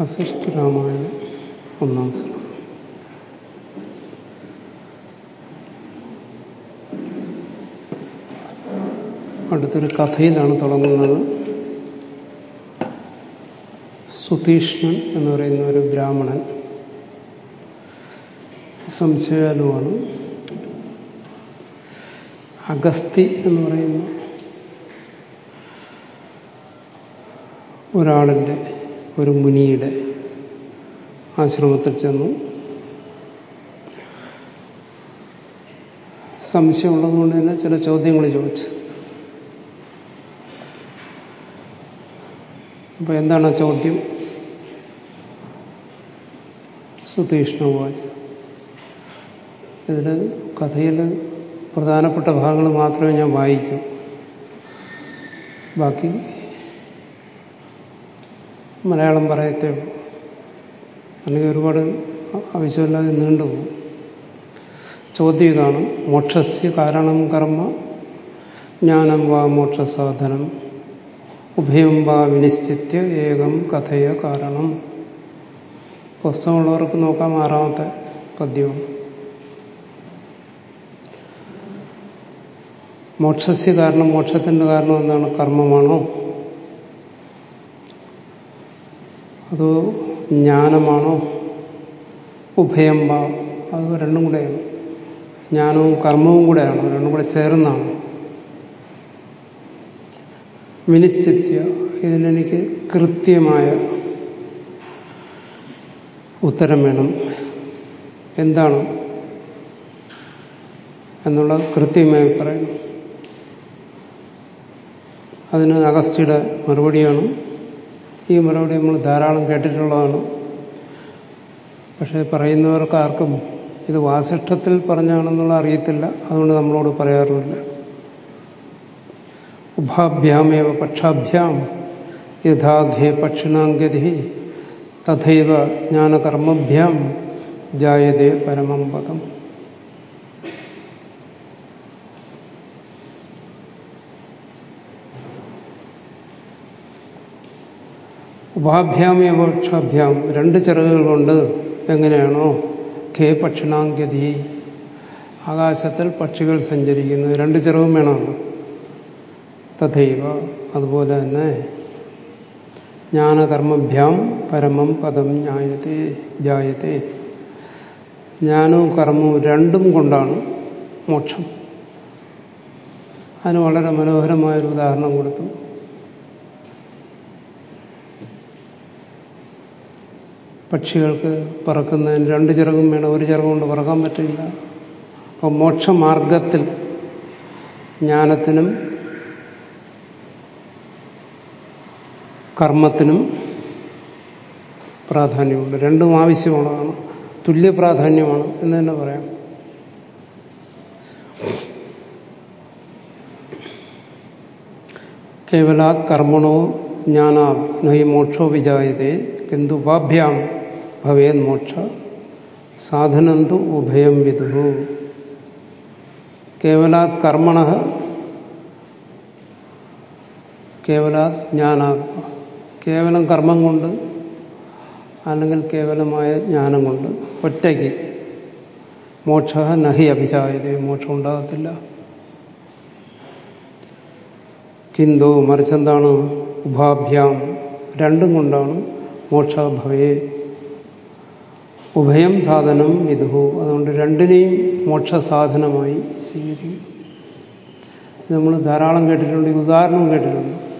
വസിഷ്ഠ രാമായണം ഒന്നാം സ്ഥലം അടുത്തൊരു കഥയിലാണ് തുടങ്ങുന്നത്. സുതീഷ്ണൻ എന്ന് പറയുന്ന ഒരു ബ്രാഹ്മണൻ സംശയാലുവാണ്. അഗസ്തി എന്ന് പറയുന്ന ഒരാളിന്റെ ഒരു മുനിയുടെ ആശ്രമത്തിൽ ചെന്നു. സംശയമുള്ളതുകൊണ്ട് തന്നെ ചില ചോദ്യങ്ങൾ ചോദിച്ചു. അപ്പൊ എന്താണ് ആ ചോദ്യം? സുതീഷ്ണ വാച്ച്. ഇതിൽ കഥയിൽ പ്രധാനപ്പെട്ട ഭാഗങ്ങൾ മാത്രമേ ഞാൻ വായിക്കൂ. ബാക്കി മലയാളം പറയത്തേ അല്ലെങ്കിൽ ഒരുപാട് ആവശ്യമില്ലാതെ നീണ്ടുപോകും ചോദ്യം ഇതാണ് മോക്ഷസ്യ കാരണം കർമ്മ ജ്ഞാനം വാ മോക്ഷസാധനം ഉഭയം വാ വിനിശ്ചിത്യ ഏകം കഥയ കാരണം. പുസ്തകമുള്ളവർക്ക് നോക്കാം ആറാമത്തെ പദ്യവും. മോക്ഷസ്യ കാരണം മോക്ഷത്തിന്റെ കാരണം എന്താണ്? കർമ്മമാണോ? അതോ ജ്ഞാനമാണോ? ഉഭയം വാ. അത് രണ്ടും കൂടെയാണ്. ജ്ഞാനവും കർമ്മവും കൂടെയാണ്. രണ്ടും കൂടെ ചേർന്നാണ്. വിനിശ്ചിത്യ. ഇതിനെനിക്ക് കൃത്യമായ ഉത്തരം വേണം. എന്താണ്? എന്നുള്ള കൃത്യമായി പറയണം അതിന് അഗസ്റ്റിയുടെ മറുപടിയാണ് ഈ മറുപടി നമ്മൾ ധാരാളം കേട്ടിട്ടുള്ളതാണ്. പക്ഷേ പറയുന്നവർക്ക് ആർക്കും ഇത് വാസിഷ്ഠത്തിൽ പറഞ്ഞാണെന്നുള്ള അറിയത്തില്ല. അതുകൊണ്ട് നമ്മളോട് പറയാറുമില്ല. ഉഭാഭ്യാമേവ പക്ഷാഭ്യാം യഥാഘേ പക്ഷിണാംഗതി തഥൈവ ജ്ഞാനകർമ്മഭ്യാം ജായതേ പരമം പദം. ഉപാഭ്യാമേവ പക്ഷാഭ്യാം രണ്ട് ചിറകുകൾ കൊണ്ട് എങ്ങനെയാണോ? ഖേ പക്ഷിണാങ്കതി ആകാശത്തിൽ പക്ഷികൾ സഞ്ചരിക്കുന്നു. രണ്ട് ചിറവും വേണമല്ലോ തഥൈവ. അതുപോലെ തന്നെ ജ്ഞാനകർമ്മഭ്യാം പരമം പദം ജ്ഞായത്തെ ജായത്തെ. ജ്ഞാനവും കർമ്മവും രണ്ടും കൊണ്ടാണ് മോക്ഷം. അതിന് വളരെ മനോഹരമായൊരു ഉദാഹരണം കൊടുത്തു. പക്ഷികൾക്ക് പറക്കുന്നതിന് രണ്ട് ചിറകും വേണം. ഒരു ചിറകും കൊണ്ട് പറക്കാൻ പറ്റില്ല. അപ്പോൾ മോക്ഷമാർഗത്തിൽ ജ്ഞാനത്തിനും കർമ്മത്തിനും പ്രാധാന്യമുണ്ട്. രണ്ടും ആവശ്യമുള്ളതാണ്. തുല്യ പ്രാധാന്യമാണ് എന്ന് തന്നെ പറയാം. കേവലാത് കർമ്മണോ ജ്ഞാനാ നൈ മോക്ഷോ വിജായതേ. കിന്തു ഉപാഭ്യാം ഭവേത് മോക്ഷ സാധനന്തു ഉഭയം വിദു കേവലാത് കർമ്മണ കേവലാത് ജ്ഞാന കേവലം കർമ്മം കൊണ്ട് അല്ലെങ്കിൽ കേവലമായ ജ്ഞാനം കൊണ്ട് ഒറ്റയ്ക്ക് മോക്ഷ നഹി അഭിചായത മോക്ഷം ഉണ്ടാകത്തില്ല. കിന്തു മറിച്ചെന്താണ്? ഉഭാഭ്യാം രണ്ടും കൊണ്ടാണ് മോക്ഷഭവയെ ഉഭയം സാധനം വിധു അതുകൊണ്ട് രണ്ടിനെയും മോക്ഷസാധനമായി സ്വീകരിക്കും നമ്മൾ ധാരാളം കേട്ടിട്ടുണ്ട് ഉദാഹരണം കേട്ടിട്ടുണ്ട്.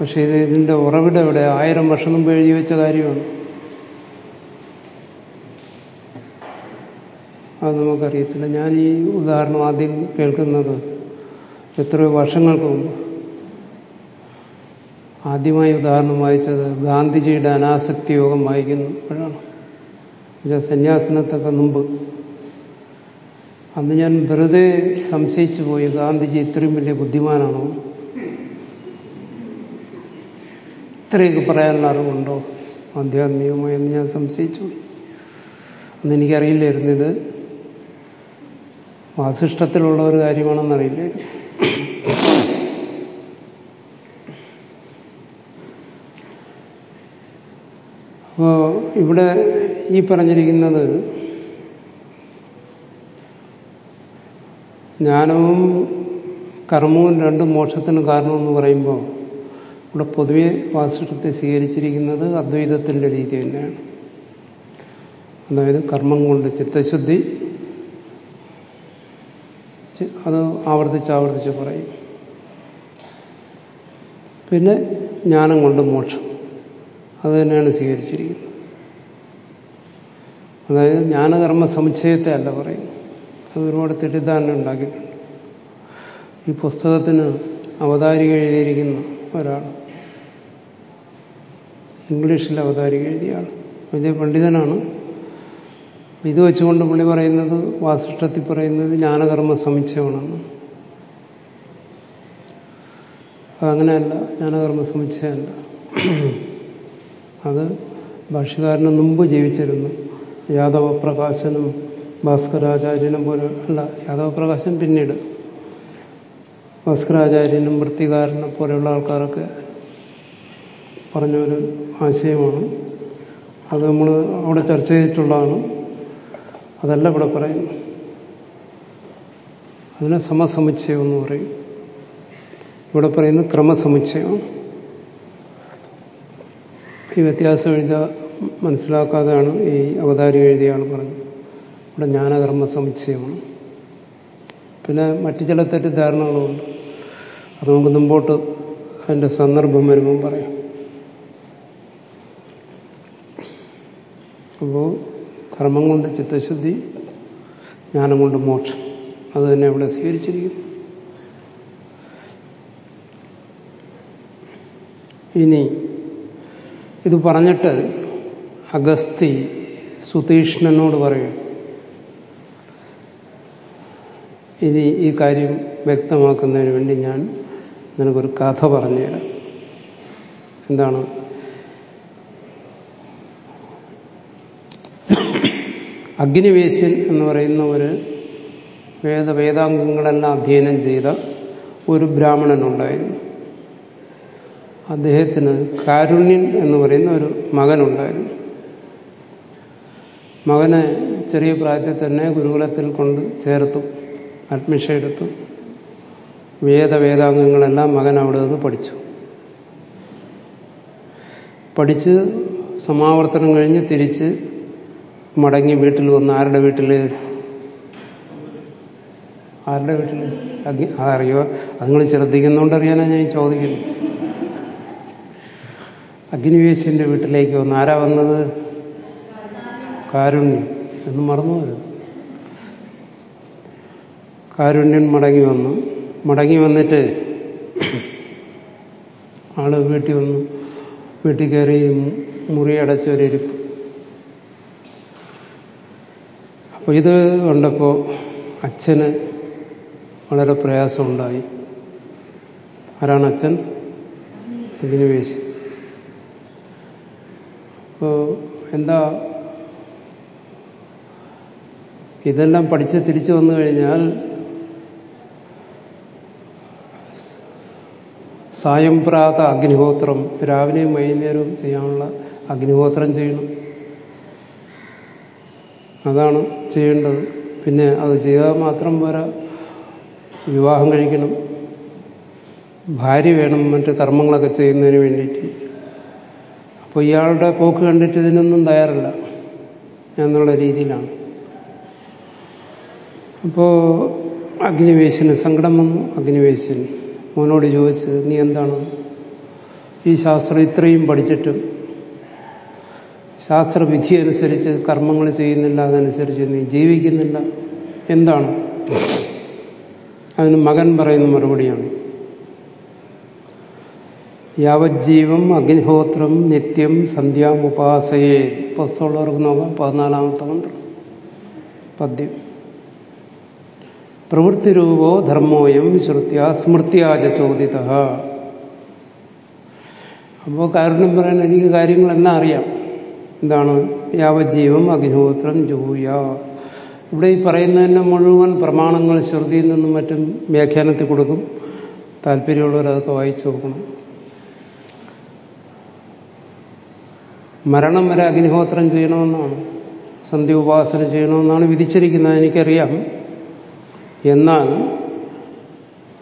പക്ഷേ ഇത് ഇതിന്റെ ഉറവിടം എവിടെ? ആയിരം വർഷം മുമ്പ് എഴുതി വെച്ച കാര്യമാണ്. അത് നമുക്കറിയത്തില്ല. ഞാൻ ഈ ഉദാഹരണം ആദ്യം കേൾക്കുന്നത് എത്രയോ വർഷങ്ങൾക്ക് മുമ്പ്. ആദ്യമായി ഉദാഹരണം വായിച്ചത് ഗാന്ധിജിയുടെ അനാസക്തി യോഗം വായിക്കുന്നപ്പോഴാണ് സന്യാസനത്തൊക്കെ മുമ്പ്. അന്ന് ഞാൻ വെറുതെ സംശയിച്ചു പോയി ഗാന്ധിജി ഇത്രയും വലിയ ബുദ്ധിമാനാണോ? ഇത്രയൊക്കെ പറയാനുള്ള അറിവുണ്ടോ? ആധ്യാത്മികമായി എന്ന് ഞാൻ സംശയിച്ചു അന്ന് എനിക്കറിയില്ലായിരുന്നു ഇത്. വാസിഷ്ടത്തിലുള്ള ഒരു കാര്യമാണെന്നറിയില്ലേ അപ്പോൾ ഇവിടെ ഈ പറഞ്ഞിരിക്കുന്നത് ജ്ഞാനവും കർമ്മവും രണ്ടും മോക്ഷത്തിന് കാരണമെന്ന് പറയുമ്പോൾ ഇവിടെ പൊതുവെ വാസിഷ്ടത്തെ സ്വീകരിച്ചിരിക്കുന്നത് അദ്വൈതത്തിന്റെ രീതി തന്നെയാണ്. അതായത് കർമ്മം കൊണ്ട് ചിത്തശുദ്ധി അത് ആവർത്തിച്ച് ആവർത്തിച്ച് പറയും. പിന്നെ ജ്ഞാനം കൊണ്ട് മോക്ഷം. അത് തന്നെയാണ് സ്വീകരിച്ചിരിക്കുന്നത്. അതായത് ജ്ഞാനകർമ്മ സമുച്ചയത്തെ അല്ല പറയും. അത് ഒരുപാട് തെറ്റിദ്ധാരണ ഉണ്ടാക്കിയിട്ടുണ്ട്. ഈ പുസ്തകത്തിന് അവതാരിക എഴുതിയിരിക്കുന്ന ഒരാൾ ഇംഗ്ലീഷിൽ അവതാരിക എഴുതിയ ആൾ വലിയ പണ്ഡിതനാണ്. ഇത് വെച്ചുകൊണ്ട് പുള്ളി പറയുന്നത് വാസിഷ്ടത്തിൽ പറയുന്നത് ജ്ഞാനകർമ്മ സമുച്ചയമാണെന്ന്. അതങ്ങനെയല്ല ജ്ഞാനകർമ്മ സമുച്ചയമല്ല അത് ഭാഷകാരന് മുമ്പ് ജീവിച്ചിരുന്നു. യാദവ പ്രകാശനും ഭാസ്കരാചാര്യനും പോലെ അല്ല യാദവ പ്രകാശൻ പിന്നീട്. ഭാസ്കരാചാര്യനും വൃത്തികാരനും പോലെയുള്ള ആൾക്കാരൊക്കെ പറഞ്ഞൊരു ആശയമാണ്. അത് നമ്മൾ അവിടെ ചർച്ച ചെയ്തിട്ടുള്ളതാണ്. അതല്ല ഇവിടെ പറയുന്നു അതിനെ സമസമുച്ചയം എന്ന് പറയും. ഇവിടെ പറയുന്നത് ക്രമസമുച്ചയമാണ് ഈ വ്യത്യാസം എഴുത മനസ്സിലാക്കാതെയാണ് ഈ അവതാരി എഴുതിയാണ് പറഞ്ഞത്. ഇവിടെ ജ്ഞാനകർമ്മ സമുച്ചയമാണ്. പിന്നെ മറ്റു ചില തെറ്റിദ്ധാരണകളുമുണ്ട് അത് നമുക്ക് മുമ്പോട്ട് അതിന്റെ സന്ദർഭം വരുമ്പം പറയാം. അപ്പോൾ കർമ്മം കൊണ്ട് ചിത്തശുദ്ധി ജ്ഞാനം കൊണ്ട് മോക്ഷം. അത് തന്നെ ഇവിടെ സ്വീകരിച്ചിരിക്കുന്നു. ഇനി ഇത് പറഞ്ഞിട്ട് അഗസ്തി സുതീഷ്ണനോട് പറയും. ഇനി ഈ കാര്യം വ്യക്തമാക്കുന്നതിന് വേണ്ടി ഞാൻ നിനക്കൊരു കഥ പറഞ്ഞുതരാം. എന്താണ്? അഗ്നിവേശ്യൻ എന്ന് പറയുന്ന ഒരു വേദ വേദാംഗങ്ങളെല്ലാം അധ്യയനം ചെയ്ത ഒരു ബ്രാഹ്മണനുണ്ടായിരുന്നു. അദ്ദേഹത്തിന് കാരുണ്യൻ എന്ന് പറയുന്ന ഒരു മകനുണ്ടായിരുന്നു. മകനെ ചെറിയ പ്രായത്തിൽ തന്നെ ഗുരുകുലത്തിൽ കൊണ്ട് ചേർത്തു അഡ്മിഷൻ എടുത്തു. വേദവേദാംഗങ്ങളെല്ലാം മകൻ അവിടെ നിന്ന് പഠിച്ചു. പഠിച്ച് സമാവർത്തനം കഴിഞ്ഞ് തിരിച്ച് മടങ്ങി വീട്ടിൽ വന്ന് ആരുടെ വീട്ടിൽ ആരുടെ വീട്ടിൽ അഗ്നി അതറിയോ അത് നിങ്ങൾ ശ്രദ്ധിക്കുന്നതുകൊണ്ട് അറിയാനാണ് ഞാൻ ചോദിക്കുന്നത്. അഗ്നിവേശിന്റെ വീട്ടിലേക്ക് വന്നു ആരാ വന്നത്? കാരുണ്യം എന്ന് മറന്നു വരുന്നു കാരുണ്യൻ മടങ്ങി വന്നു. മടങ്ങി വന്നിട്ട് ആൾ വീട്ടിൽ വന്നു. വീട്ടിൽ കയറി മുറി അടച്ചൊരിരിപ്പ് അപ്പോൾ ഇത് കണ്ടപ്പോ അച്ഛന് വളരെ പ്രയാസമുണ്ടായി. ആരാണ് അച്ഛൻ? അഗ്നിവേശി അപ്പോ എന്താ ഇതെല്ലാം പഠിച്ച് തിരിച്ചു വന്നു കഴിഞ്ഞാൽ സായംപ്രാത അഗ്നിഹോത്രം രാവിലെയും വൈകുന്നേരവും ചെയ്യാനുള്ള അഗ്നിഹോത്രം ചെയ്യണം. അതാണ് ചെയ്യേണ്ടത്. പിന്നെ അത് ചെയ്താൽ മാത്രം പോരാ വിവാഹം കഴിക്കണം. ഭാര്യ വേണം മറ്റ് കർമ്മങ്ങളൊക്കെ ചെയ്യുന്നതിന് വേണ്ടിയിട്ട്. അപ്പോൾ ഇയാളുടെ പോക്ക് കണ്ടിട്ട് ഇതിനൊന്നും തയ്യാറല്ല. എന്നുള്ള രീതിയിലാണ്. അപ്പോൾ അഗ്നിവേശന് സങ്കടം വന്നു അഗ്നിവേശൻ മോനോട് ചോദിച്ച് നീ എന്താണ്? ഈ ശാസ്ത്രം ഇത്രയും പഠിച്ചിട്ടും ശാസ്ത്രവിധി അനുസരിച്ച് കർമ്മങ്ങൾ ചെയ്യുന്നില്ല അതനുസരിച്ച് നീ ജീവിക്കുന്നില്ല. എന്താണ്? അതിന് മകൻ പറയുന്ന മറുപടിയാണ്. യാവജ്ജീവം അഗ്നിഹോത്രം നിത്യം സന്ധ്യാം സന്ധ്യാമുപാസയെ. പുസ്തകമുള്ളവർക്ക് നോക്കാം. പതിനാലാമത്തെ മന്ത്രം. പദ്യം. പ്രവൃത്തിരൂപോ ധർമ്മോയം ശ്രുത്യ സ്മൃത്യാജ ചോദിത അപ്പോൾ കാരണം പറയാൻ എനിക്ക് കാര്യങ്ങളെല്ലാം അറിയാം? എന്താണ്? യാവജ്ജീവം അഗ്നിഹോത്രം ജൂയ. ഇവിടെ ഈ പറയുന്നതിന് മുഴുവൻ പ്രമാണങ്ങൾ ശ്രുതിയിൽ നിന്നും മറ്റും വ്യാഖ്യാനത്തിൽ കൊടുക്കും. താല്പര്യമുള്ളവർ അതൊക്കെ വായിച്ചു നോക്കണം. മരണം വരെ അഗ്നിഹോത്രം ചെയ്യണമെന്നാണ്. സന്ധ്യ ഉപാസന ചെയ്യണമെന്നാണ് വിധിച്ചിരിക്കുന്നത്. എനിക്കറിയാം. എന്നാൽ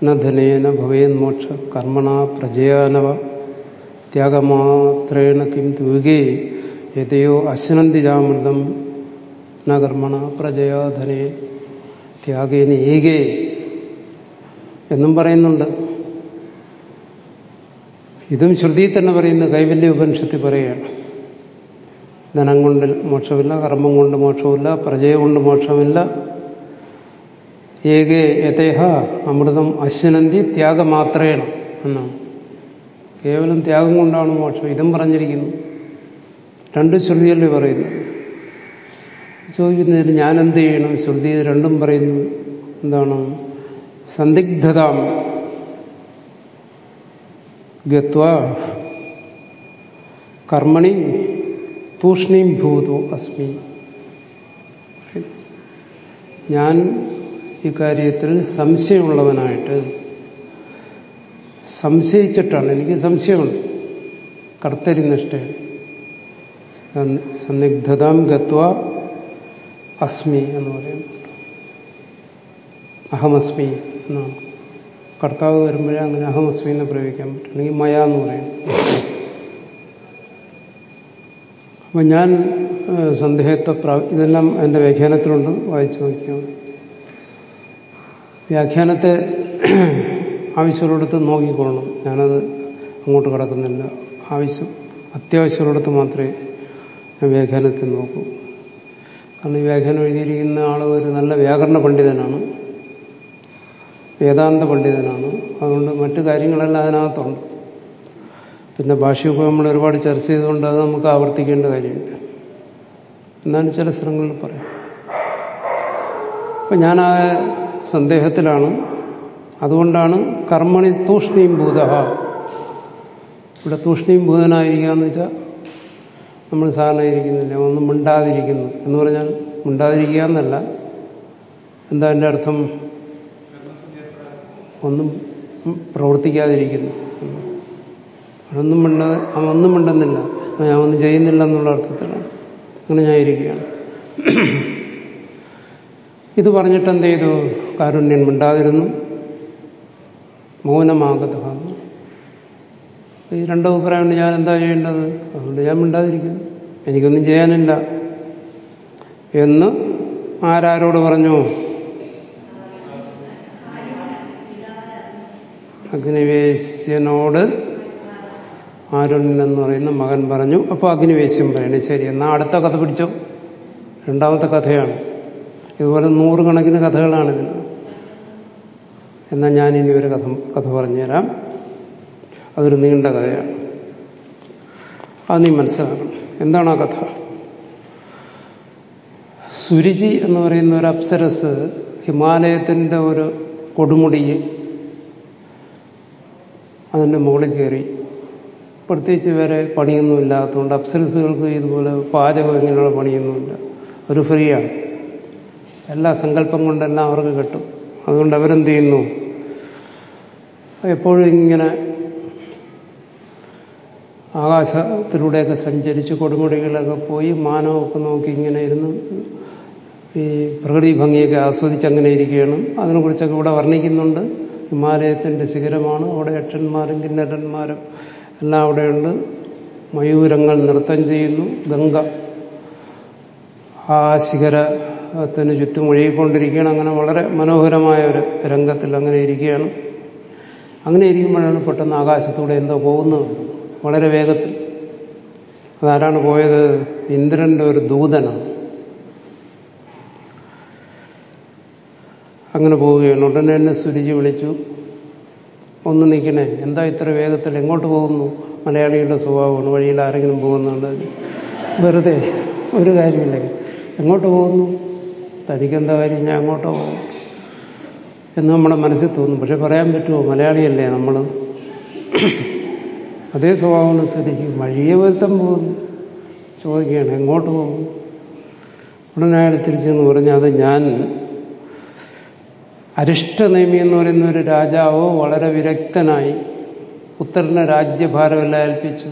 നധനേന ഭവേൻ മോക്ഷ കർമ്മണ പ്രജയാനവ. ത്യാഗമാത്രേണ കിം തൂകേ യഥയോ അശ്നന്തി ജാമൃതം ന കർമ്മണ പ്രജയാധനേ ത്യാഗേന ഏകേ എന്നും പറയുന്നുണ്ട്. ഇതും ശ്രുതി തന്നെ പറയുന്നു കൈവല്യ ഉപനിഷത്തിൽ പറയുകയാണ്. ധനം കൊണ്ട് മോക്ഷമില്ല കർമ്മം കൊണ്ട് മോക്ഷമില്ല പ്രജയ കൊണ്ട് മോക്ഷമില്ല ഏകേ യഥേഹ അമൃതം അശ്വനന്തി ത്യാഗമാത്രേണ എന്നാണ്. കേവലം ത്യാഗം കൊണ്ടാണ് മോക്ഷം. ഇതും പറഞ്ഞിരിക്കുന്നു. രണ്ട് ശ്രുതിയല്ലേ പറയുന്നു. ചോദിക്കുന്നതിന് ഞാൻ എന്ത് ചെയ്യണം? ശ്രുതി രണ്ടും പറയുന്നു. എന്താണ്? സന്ദിഗ്ധത ഗത്വ കർമ്മണി തൂഷ്ണീം ഭൂതോ അസ്മി. ഞാൻ ഇക്കാര്യത്തിൽ സംശയമുള്ളവനായിട്ട് സംശയിച്ചിട്ടാണ്. എനിക്ക് സംശയമുണ്ട്. കർത്തരി നിഷ്ഠയാണ് സന്നിഗ്ധതാം ഗത്വ അസ്മി എന്ന് പറയുന്നു അഹമസ്മി എന്നാണ്. കർത്താവ് വരുമ്പോഴേ അങ്ങനെ അഹമസ്മി എന്ന് പ്രയോഗിക്കാൻ പറ്റും. അല്ലെങ്കിൽ മയ എന്ന് പറയും. അപ്പം ഞാൻ സന്ദേഹത്തെ ഇതെല്ലാം എന്റെ വ്യാഖ്യാനത്തിലുണ്ട്. വായിച്ചു നോക്കിയാൽ വ്യാഖ്യാനത്തെ ആവശ്യമുള്ളിടത്ത് നോക്കിക്കൊള്ളണം. ഞാനത് അങ്ങോട്ട് കിടക്കുന്നില്ല. ആവശ്യം അത്യാവശ്യമുള്ളിടത്ത് മാത്രമേ ഞാൻ വ്യാഖ്യാനത്തെ നോക്കൂ. കാരണം ഈ വ്യാഖ്യാനം എഴുതിയിരിക്കുന്ന ആൾ ഒരു നല്ല വ്യാകരണ പണ്ഡിതനാണ്. വേദാന്ത പണ്ഡിതനാണ്. അതുകൊണ്ട് മറ്റു കാര്യങ്ങളെല്ലാം അതിനകത്തുണ്ട്. പിന്നെ ഭാഷയൊക്കെ നമ്മൾ ഒരുപാട് ചർച്ച ചെയ്തുകൊണ്ട് അത് നമുക്ക് ആവർത്തിക്കേണ്ട കാര്യമില്ല. എന്നാണ് ചില സ്ഥലങ്ങളിൽ പറയാം. അപ്പം ഞാൻ ആ സന്ദേഹത്തിലാണ്. അതുകൊണ്ടാണ് കർമ്മണി തൂഷ്ണീം ഭൂത ഇവിടെ തൂഷ്ണീം ഭൂതനായിരിക്കുക എന്ന് വെച്ചാൽ നമ്മൾ സാധാരണ ഇരിക്കുന്നില്ല? ഒന്നും മിണ്ടാതിരിക്കുന്നു. എന്ന് പറഞ്ഞാൽ മിണ്ടാതിരിക്കുക എന്നല്ല. എന്താ എന്റെ അർത്ഥം? ഒന്നും പ്രവർത്തിക്കാതിരിക്കുന്നു. അതൊന്നും മിണ്ട ഒന്നും മിണ്ടുന്നില്ല. ഞാൻ ഒന്നും ചെയ്യുന്നില്ല എന്നുള്ള അർത്ഥത്തിലാണ്. അങ്ങനെ ഞാൻ ഇരിക്കുകയാണ്. ഇത് പറഞ്ഞിട്ട് എന്ത് ചെയ്തു? കാരുണ്യൻ മിണ്ടാതിരുന്നു മൗനമാകത ഈ രണ്ടു അഭിപ്രായമുണ്ട് ഞാൻ എന്താ ചെയ്യേണ്ടത്? അതുകൊണ്ട് ഞാൻ മിണ്ടാതിരിക്കുന്നു. എനിക്കൊന്നും ചെയ്യാനില്ല. എന്ന് ആരാരോട് പറഞ്ഞു? അഗ്നിവേശ്യനോട് ആരുണ്യൻ എന്ന് പറയുന്ന മകൻ പറഞ്ഞു. അപ്പോൾ അഗ്നിവേശ്യം പറയണേ. ശരി എന്നാൽ അടുത്ത കഥ പിടിച്ചോ. രണ്ടാമത്തെ കഥയാണ്. ഇതുപോലെ നൂറുകണക്കിന് കഥകളാണ് ഇതിന് എന്നാൽ ഞാൻ ഇനി ഒരു കഥ കഥ പറഞ്ഞുതരാം. അതൊരു നീണ്ട കഥയാണ്. അത് നീ മനസ്സിലാക്കണം. എന്താണ് ആ കഥ? സുരുചി എന്ന് പറയുന്ന ഒരു അപ്സരസ് ഹിമാലയത്തിന്റെ ഒരു കൊടുമുടി അതിന്റെ മുകളിൽ കയറി. പ്രത്യേകിച്ച് വേറെ പണിയൊന്നും ഇല്ലാത്തതുകൊണ്ട് അപ്സരസുകൾക്ക് ഇതുപോലെ പാചകം ഇങ്ങനെയുള്ള പണിയൊന്നുമില്ല. ഒരു ഫ്രീയാണ്. എല്ലാ സങ്കല്പം കൊണ്ടെല്ലാം അവർക്ക് കിട്ടും. അതുകൊണ്ട് അവരെന്ത് ചെയ്യുന്നു എപ്പോഴും ഇങ്ങനെ ആകാശത്തിലൂടെയൊക്കെ സഞ്ചരിച്ച് കൊടുമുടികളൊക്കെ പോയി മാനമൊക്കെ നോക്കി ഇങ്ങനെ ഇരുന്ന് ഈ പ്രകൃതി ഭംഗിയൊക്കെ ആസ്വദിച്ച് അങ്ങനെ ഇരിക്കുകയാണ്. അതിനെക്കുറിച്ചൊക്കെ ഇവിടെ വർണിക്കുന്നുണ്ട്. ഹിമാലയത്തിന്റെ ശിഖരമാണ്. അവിടെ യക്ഷന്മാരും കിന്നരന്മാരും എല്ലാം അവിടെയുണ്ട്. മയൂരങ്ങൾ നൃത്തം ചെയ്യുന്നു. ഗംഗ ആ ശിഖരത്തിന് ചുറ്റും ഒഴുകിക്കൊണ്ടിരിക്കുകയാണ്. അങ്ങനെ വളരെ മനോഹരമായ ഒരു രംഗത്തിൽ അങ്ങനെ ഇരിക്കുകയാണ്. അങ്ങനെ ഇരിക്കുമ്പോഴാണ് പെട്ടെന്ന് ആകാശത്തൂടെ എന്തോ പോകുന്നത്. വളരെ വേഗത്തിൽ. അതാരാണ് പോയത്? ഇന്ദ്രന്റെ ഒരു ദൂതനാണ്. അങ്ങനെ പോവുകയാണ്. ഉടനെ തന്നെ സുരുചി വിളിച്ചു. ഒന്ന് നിൽക്കണേ. എന്താ ഇത്ര വേഗത്തിൽ എങ്ങോട്ട് പോകുന്നു? മലയാളികളുടെ സ്വഭാവമാണ്. വഴിയിൽ ആരെങ്കിലും പോകുന്നുണ്ട്? വെറുതെ. ഒരു കാര്യമില്ല എങ്ങോട്ട് പോകുന്നു? തനിക്കെന്താ കാര്യം ഞാൻ അങ്ങോട്ടോ പോകും എന്ന് നമ്മുടെ മനസ്സിൽ തോന്നും. പക്ഷെ പറയാൻ പറ്റുമോ? മലയാളിയല്ലേ നമ്മൾ അതേ സ്വഭാവമാണ് അനുസരിച്ച് വഴിയെ വരുത്തം പോകുന്നു. ചോദിക്കുകയാണ് എങ്ങോട്ട് പോകും? ഉടനെ അയാൾ തിരിച്ചെന്ന് പറഞ്ഞാൽ അത് ഞാൻ അരിഷ്ടനേമി എന്ന് പറയുന്ന ഒരു രാജാവ് വളരെ വിരക്തനായി പുത്രനെ രാജ്യഭാരമെല്ലാം ഏൽപ്പിച്ചു.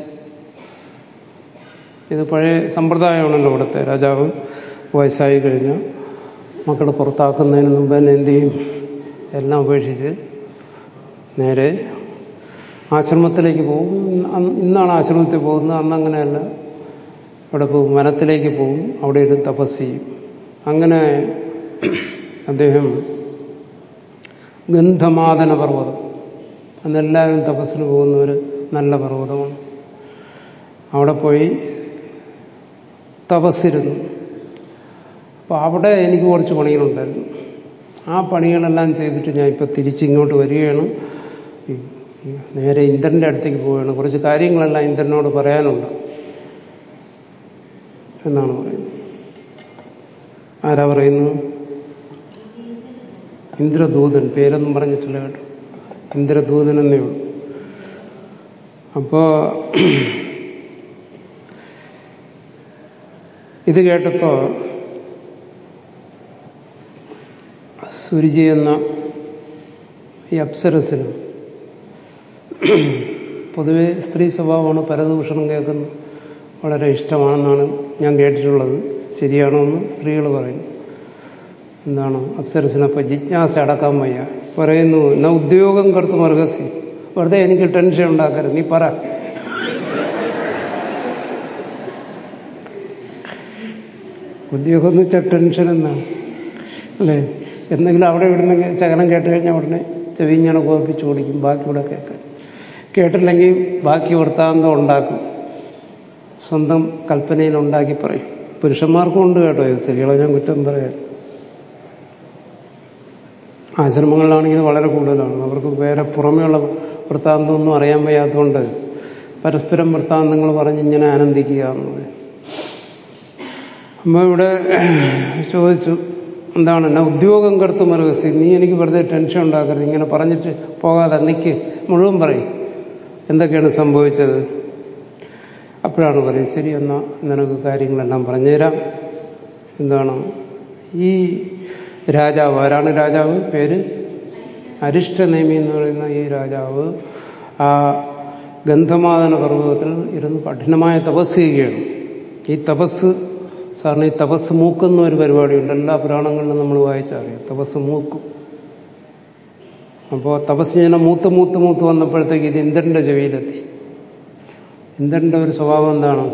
ഇത് പഴയ സമ്പ്രദായമാണല്ലോ ഇവിടുത്തെ രാജാവ് വയസ്സായി കഴിഞ്ഞാൽ മക്കളെ പുറത്താക്കുന്നതിന് മുമ്പ് തന്നെ എന്ത് ചെയ്യും എല്ലാം ഉപേക്ഷിച്ച് നേരെ ആശ്രമത്തിലേക്ക് പോകും. ഇന്നാണ് ആശ്രമത്തിൽ പോകുന്നത്. അന്നങ്ങനെയല്ല അവിടെ പോകും. വനത്തിലേക്ക് പോകും. അവിടെ ഇരുന്ന് തപസ് ചെയ്യും. അങ്ങനെ അദ്ദേഹം ഗന്ധമാതന പർവതം. അന്നെല്ലാവരും തപസ്സിന് പോകുന്ന ഒരു നല്ല പർവതമാണ്. അവിടെ പോയി തപസ്സിരുന്നു. അപ്പോൾ അവിടെ എനിക്ക് കുറച്ച് പണികളുണ്ടായിരുന്നു. ആ പണികളെല്ലാം ചെയ്തിട്ട് ഞാൻ ഇപ്പോൾ തിരിച്ചിങ്ങോട്ട് വരികയാണ്. നേരെ ഇന്ദ്രന്റെ അടുത്തേക്ക് പോവുകയാണ്. കുറച്ച് കാര്യങ്ങളെല്ലാം ഇന്ദ്രനോട് പറയാനുണ്ട്. എന്നാണ് പറയുന്നത്. ആരാ പറയുന്നു? ഇന്ദ്രദൂതൻ. പേരൊന്നും പറഞ്ഞിട്ടില്ല കേട്ടോ. ഇന്ദ്രദൂതൻ എന്നേ ഉള്ളൂ. അപ്പോ ഇത് കേട്ടപ്പോ സുരുചി എന്ന ഈ അപ്സരസിന് പൊതുവെ സ്ത്രീ സ്വഭാവമാണ് പരദൂഷണം കേൾക്കുന്നത് വളരെ ഇഷ്ടമാണെന്നാണ് ഞാൻ കേട്ടിട്ടുള്ളത്. ശരിയാണോ എന്ന് സ്ത്രീകൾ പറയുന്നു എന്താണ് അപ്സരസിനപ്പോൾ ജിജ്ഞാസ അടക്കാൻ വയ്യ. പറയുന്നു എന്നാ ഉദ്യോഗം കടുത്ത് മർഗസി വെറുതെ എനിക്ക് ടെൻഷൻ ഉണ്ടാക്കരുത്. നീ പറ. ഉദ്യോഗം എന്ന് വെച്ചാൽ ടെൻഷൻ എന്നാണ് അല്ലേ? എന്തെങ്കിലും അവിടെ ഇവിടുന്നെങ്കിൽ ശകലം കേട്ട് കഴിഞ്ഞാൽ ഉടനെ ചെവി ഇങ്ങനെ കോപ്പിച്ച് ഓടിക്കും ബാക്കി ഇവിടെ കേൾക്കാൻ കേട്ടില്ലെങ്കിൽ ബാക്കി വൃത്താന്തം ഉണ്ടാക്കും. സ്വന്തം കൽപ്പനയിൽ ഉണ്ടാക്കി പറയും. പുരുഷന്മാർക്കും ഉണ്ട് കേട്ടോ ഇത്. സ്ത്രീകളെ ഞാൻ കുറ്റം പറയാം ആശ്രമങ്ങളിലാണെങ്കിൽ വളരെ കൂടുതലാണ്. അവർക്ക് വേറെ പുറമെയുള്ള വൃത്താന്തമൊന്നും അറിയാൻ വയ്യാത്തതുകൊണ്ട് പരസ്പരം വൃത്താന്തങ്ങൾ പറഞ്ഞ് ഇങ്ങനെ ആനന്ദിക്കുക എന്നുള്ളത്. അമ്മ ഇവിടെ ചോദിച്ചു എന്താണ് എന്നാ ഉദ്യോഗം കെടുത്തു മറുകസി നീ എനിക്ക് വെറുതെ ടെൻഷൻ ഉണ്ടാക്കരുത്. ഇങ്ങനെ പറഞ്ഞിട്ട് പോകാതെ നിക്ക്. മുഴുവൻ പറയും. എന്തൊക്കെയാണ് സംഭവിച്ചത്? അപ്പോഴാണ് പറയും ശരി എന്നാ നിനക്ക് കാര്യങ്ങളെല്ലാം പറഞ്ഞുതരാം. എന്താണ്? ഈ രാജാവ് ആരാണ് രാജാവ്? പേര്? അരിഷ്ടനേമി എന്ന് പറയുന്ന ഈ രാജാവ് ആ ഗന്ധമാതന പർവതത്തിൽ ഇരുന്ന് കഠിനമായ തപസ് ചെയ്യുകയാണ്. ഈ തപസ് സാറിന് ഈ തപസ് മൂക്കുന്ന ഒരു പരിപാടിയുണ്ട്. എല്ലാ പുരാണങ്ങളിലും നമ്മൾ വായിച്ചറിയാം. തപസ് മൂക്കും. അപ്പോൾ തപസ് ഇങ്ങനെ മൂത്ത് മൂത്ത് മൂത്ത് വന്നപ്പോഴത്തേക്ക് ഇത് ഇന്ദ്രന്റെ ചെവിയിലെത്തി. ഇന്ദ്രന്റെ ഒരു സ്വഭാവം എന്താണ്?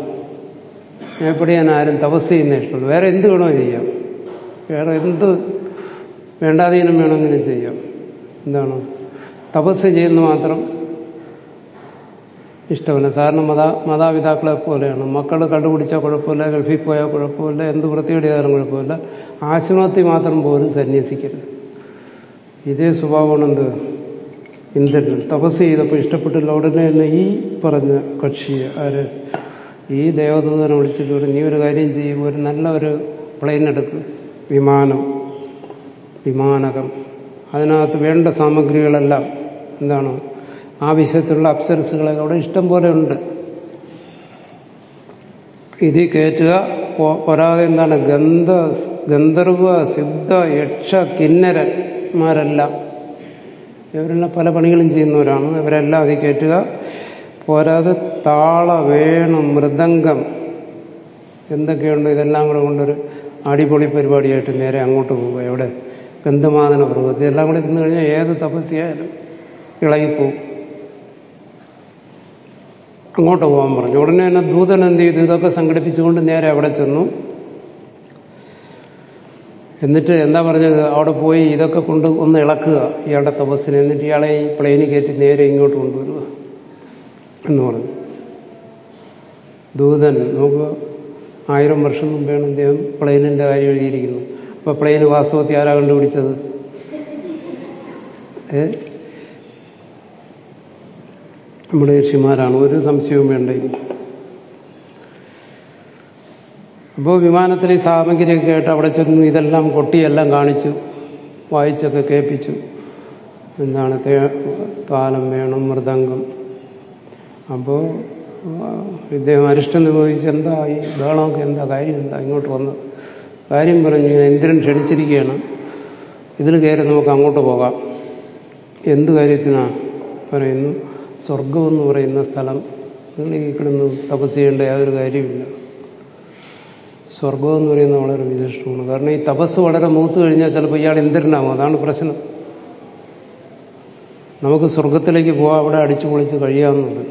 എപ്പോഴും ആരും തപസ് ചെയ്യുന്ന ഇഷ്ടമുള്ളൂ. വേറെ എന്ത് വേണോ ചെയ്യാം. വേറെ എന്ത് വേണ്ടാതീനം വേണമെങ്കിലും ചെയ്യാം. എന്താണ്? തപസ് ചെയ്യുന്ന മാത്രം ഇഷ്ടമല്ല. സാറിന് മതാ മാതാപിതാക്കളെ പോലെയാണ്. മക്കൾ കണ്ടുപിടിച്ചാൽ കുഴപ്പമില്ല ഗൾഫിൽ പോയാൽ കുഴപ്പമില്ല എന്ത് വൃത്തിയുടെയാലും കുഴപ്പമില്ല. ആശ്രമത്തിൽ മാത്രം പോലും സന്യസിക്കരുത്. ഇതേ സ്വഭാവമാണ് എന്ത് ഇന്ദ്രൻ തപസ് ചെയ്തപ്പോൾ ഇഷ്ടപ്പെട്ടില്ല. ഉടനെ തന്നെ ഈ പറഞ്ഞ കക്ഷി ആര് ഈ ദേവദൂതനെ വിളിച്ചിട്ട് നീ ഒരു കാര്യം ചെയ്യും ഒരു നല്ല ഒരു പ്ലെയിൻ എടുക്ക്. വിമാനം. വിമാനകം. അതിനകത്ത് വേണ്ട സാമഗ്രികളെല്ലാം എന്താണ് ആവശ്യത്തിലുള്ള അപ്സരസുകളെ അവിടെ ഇഷ്ടം പോലെ ഉണ്ട്. ഇത് കയറ്റുക പോരാതെ എന്താണ് ഗന്ധ ഗന്ധർവ സിദ്ധ യക്ഷ കിന്നരന്മാരെല്ലാം. ഇവരെല്ലാം പല പണികളും ചെയ്യുന്നവരാണ്. ഇവരെല്ലാം അത് കയറ്റുക പോരാതെ താള വേണം മൃദംഗം എന്തൊക്കെയുണ്ട്? ഇതെല്ലാം കൂടെ കൊണ്ടൊരു അടിപൊളി പരിപാടിയായിട്ട് നേരെ അങ്ങോട്ട് പോവുക. എവിടെ? ഗന്ധമാതന പർവതം. ഇതെല്ലാം കൂടെ ചെന്ന് കഴിഞ്ഞാൽ ഏത് തപസ്യായാലും ഇളകിപ്പോവും. അങ്ങോട്ട് പോകാൻ പറഞ്ഞു. ഉടനെ തന്നെ ദൂതൻ എന്ത് ചെയ്തു? ഇതൊക്കെ സംഘടിപ്പിച്ചുകൊണ്ട് നേരെ അവിടെ ചെന്നു. എന്നിട്ട് എന്താ പറഞ്ഞത്? അവിടെ പോയി ഇതൊക്കെ കൊണ്ട് ഒന്ന് ഇളക്കുക ഇയാളുടെ തപസ്സിന്. എന്നിട്ട് ഇയാളെ ഈ പ്ലെയിന് കയറ്റി നേരെ ഇങ്ങോട്ട് കൊണ്ടുവരിക എന്ന് പറഞ്ഞു. ദൂതൻ നമുക്ക് ആയിരം വർഷം മുമ്പാണ് അദ്ദേഹം പ്ലെയിനിന്റെ കാര്യം എഴുതിയിരിക്കുന്നത്. അപ്പൊ പ്ലെയിന് വാസ്തവത്തിൽ ആരാ കണ്ടുപിടിച്ചത്? ഏ? നമ്മുടെ ഋഷിമാരാണ്. ഒരു സംശയവും വേണ്ട അപ്പോ അപ്പോൾ വിമാനത്തിൽ ഈ സാമഗ്രിയൊക്കെ ആയിട്ട് അവിടെ ചെന്നു. ഇതെല്ലാം കൊട്ടിയെല്ലാം കാണിച്ചു. വായിച്ചൊക്കെ കേൾപ്പിച്ചു. എന്താണ് താലം വേണം മൃദംഗം. അപ്പോൾ ഇദ്ദേഹം അരിഷ്ടം ചോദിച്ച് എന്താ ഈ ബഹളമൊക്കെ എന്താ കാര്യം എന്താ ഇങ്ങോട്ട് വന്ന് കാര്യം പറഞ്ഞു ഇന്ദ്രൻ ക്ഷണിച്ചിരിക്കുകയാണ്. ഇതിൽ കയറി നമുക്ക് അങ്ങോട്ട് പോകാം. എന്ത് കാര്യത്തിനാ പറയുന്നു? സ്വർഗം എന്ന് പറയുന്ന സ്ഥലം നിങ്ങൾ ഈ കിടന്ന് തപസ് ചെയ്യേണ്ട യാതൊരു കാര്യമില്ല സ്വർഗം എന്ന് പറയുന്നത് വളരെ വിശിഷ്ടമാണ്. കാരണം ഈ തപസ് വളരെ മൂത്ത് കഴിഞ്ഞാൽ ചിലപ്പോൾ ഇയാൾ ഇന്ദ്രനാകും അതാണ് പ്രശ്നം. നമുക്ക് സ്വർഗത്തിലേക്ക് പോകാം അവിടെ അടിച്ചു പൊളിച്ച് കഴിയാമെന്നുണ്ട്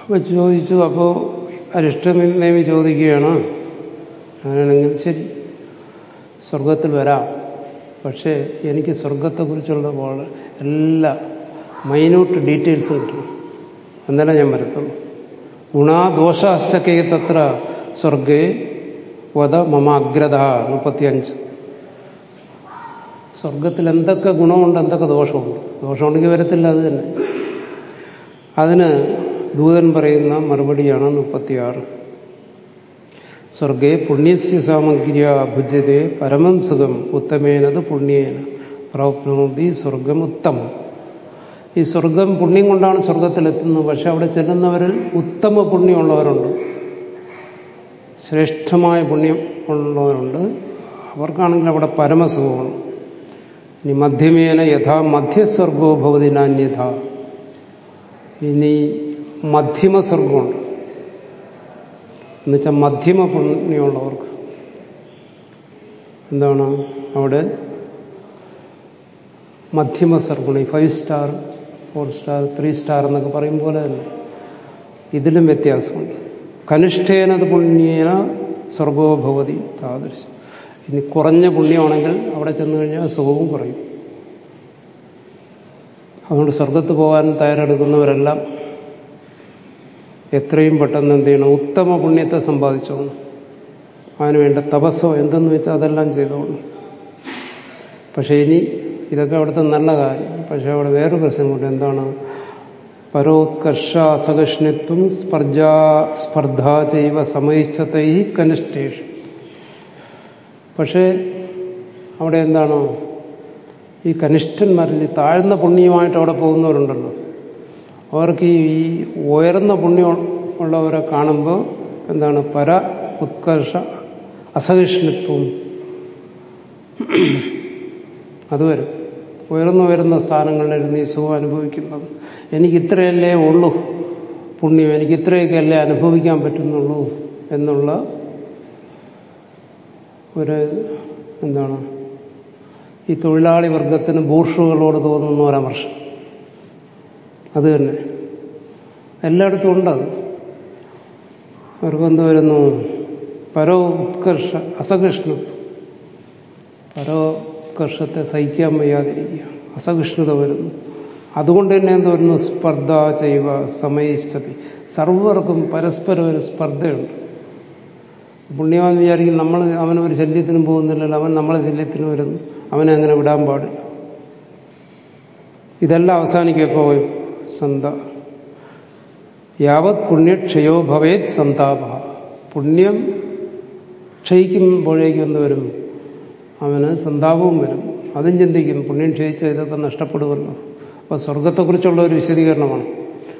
അപ്പോൾ ചോദിച്ചു അപ്പോൾ അരിഷ്ടനേമി ചോദിക്കുകയാണ്? അങ്ങനെയാണെങ്കിൽ ശരി സ്വർഗത്തിൽ വരാം. പക്ഷേ എനിക്ക് സ്വർഗത്തെക്കുറിച്ചുള്ള എല്ലാ മൈന്യൂട്ട് ഡീറ്റെയിൽസ് കിട്ടും. എന്നാലേ ഞാൻ വരത്തുള്ളൂ ഗുണാദോഷാശ്ചക്കേ തത്ര സ്വർഗേ വധ മമാഗ്രത മുപ്പത്തിയഞ്ച്. സ്വർഗത്തിൽ എന്തൊക്കെ ഗുണമുണ്ട് എന്തൊക്കെ ദോഷമുണ്ട്? ദോഷമുണ്ടെങ്കിൽ വരത്തില്ല അത് തന്നെ. അതിന് ദൂതൻ പറയുന്ന മറുപടിയാണ് മുപ്പത്തിയാറ്. സ്വർഗേ പുണ്യസ്യ സാമഗ്രിയ ഭുജ്യതേ പരമം സുഖം ഉത്തമേനത് പുണ്യേന. പ്രാപ്നോതി സ്വർഗം ഉത്തമം. ഈ സ്വർഗം പുണ്യം കൊണ്ടാണ് സ്വർഗത്തിലെത്തുന്നത്. പക്ഷെ അവിടെ ചെല്ലുന്നവരിൽ ഉത്തമ പുണ്യമുള്ളവരുണ്ട്. ശ്രേഷ്ഠമായ പുണ്യം ഉള്ളവരുണ്ട്. അവർക്കാണെങ്കിൽ അവിടെ പരമസുഖമാണ്. ഇനി മധ്യമേന യഥാ മധ്യസ്വർഗോ ഭവതി നാന്യഥ. ഇനി മധ്യമസ്വർഗമുണ്ട്. എന്നുവെച്ചാൽ മധ്യമ പുണ്യമുള്ളവർക്ക്. എന്താണ് അവിടെ? മധ്യമ സർഗുണി five star four star three star എന്നൊക്കെ പറയും പോലെ തന്നെ. ഇതിലും വ്യത്യാസമുണ്ട്. കനിഷ്ഠേനത് പുണ്യേന സ്വർഗോഭവതി താദൃശം. ഇനി കുറഞ്ഞ പുണ്യമാണെങ്കിൽ അവിടെ ചെന്ന് കഴിഞ്ഞാൽ സുഖവും കുറയും. അതുകൊണ്ട് സ്വർഗത്ത് പോകാൻ തയ്യാറെടുക്കുന്നവരെല്ലാം എത്രയും പെട്ടെന്ന് എന്ത് ചെയ്യണം? ഉത്തമ പുണ്യത്തെ സമ്പാദിച്ചോണം. അതിനുവേണ്ട തപസ്സോ എന്തെന്ന് വെച്ചാൽ അതെല്ലാം ചെയ്തോണം. പക്ഷേ ഇനി ഇതൊക്കെ അവിടുത്തെ നല്ല കാര്യം. പക്ഷേ അവിടെ വേറൊരു പ്രശ്നമുണ്ട് എന്താണ്? പരോത്കർഷ അസഹിഷ്ണുത്വം സ്പർജാ സ്പർദ്ധ ചെയ്വ സമയിച്ചതൈ കനിഷ്ഠേഷ. പക്ഷേ അവിടെ എന്താണോ? ഈ കനിഷ്ഠന്മാരിൽ താഴ്ന്ന പുണ്യമായിട്ട് അവിടെ പോകുന്നവരുണ്ടല്ലോ. അവർക്ക് ഈ ഉയർന്ന പുണ്യം ഉള്ളവരെ കാണുമ്പോൾ എന്താണ്? പര ഉത്കർഷ അസഹിഷ്ണുത്വം. അത് വരും ഉയർന്നു വരുന്ന സ്ഥാനങ്ങളിലിരുന്ന് ഈ സുഖം അനുഭവിക്കുന്നത്. എനിക്ക് ഇത്രയല്ലേ ഉള്ളൂ? പുണ്യം എനിക്ക് ഇത്രയൊക്കെയല്ലേ അനുഭവിക്കാൻ പറ്റുന്നുള്ളൂ എന്നുള്ള ഒരു എന്താണ്? ഈ തൊഴിലാളി വർഗത്തിന് ബൂർഷുകളോട് തോന്നുന്ന പരാമർശം അത് തന്നെ. എല്ലായിടത്തും ഉണ്ടത് അവർക്ക് എന്ത് വരുന്നു? പരോ ഉത്കർഷ അസഹിഷ്ണുത്വം. പരോത്കർഷത്തെ സഹിക്കാൻ വയ്യാതിരിക്കുക. അസഹിഷ്ണുത വരുന്നു. അതുകൊണ്ട് തന്നെ എന്ത് വരുന്നു? സ്പർദ്ധ ചെയ്യുക സമയിഷ്ടതി സർവർക്കും പരസ്പരം ഒരു സ്പർദ്ധയുണ്ട്. പുണ്യവാൻ വിചാരിക്കും നമ്മൾ അവനൊരു ശല്യത്തിനും പോകുന്നില്ലല്ലോ. അവൻ നമ്മളെ ശല്യത്തിന് വരുന്നു. അവനെ അങ്ങനെ വിടാൻ പാടില്ല. ഇതെല്ലാം അവസാനിക്കും സന്ത. യാവത് പുണ്യക്ഷയോ ഭവേത് സന്താപ. പുണ്യം ക്ഷയിക്കുമ്പോഴേക്കും എന്ത് വരും? അവന് സന്താപവും വരും. അതും ചിന്തിക്കും പുണ്യം ക്ഷയിച്ച ഇതൊക്കെ നഷ്ടപ്പെടുമല്ലോ അപ്പോൾ സ്വർഗത്തെക്കുറിച്ചുള്ള ഒരു വിശദീകരണമാണ്.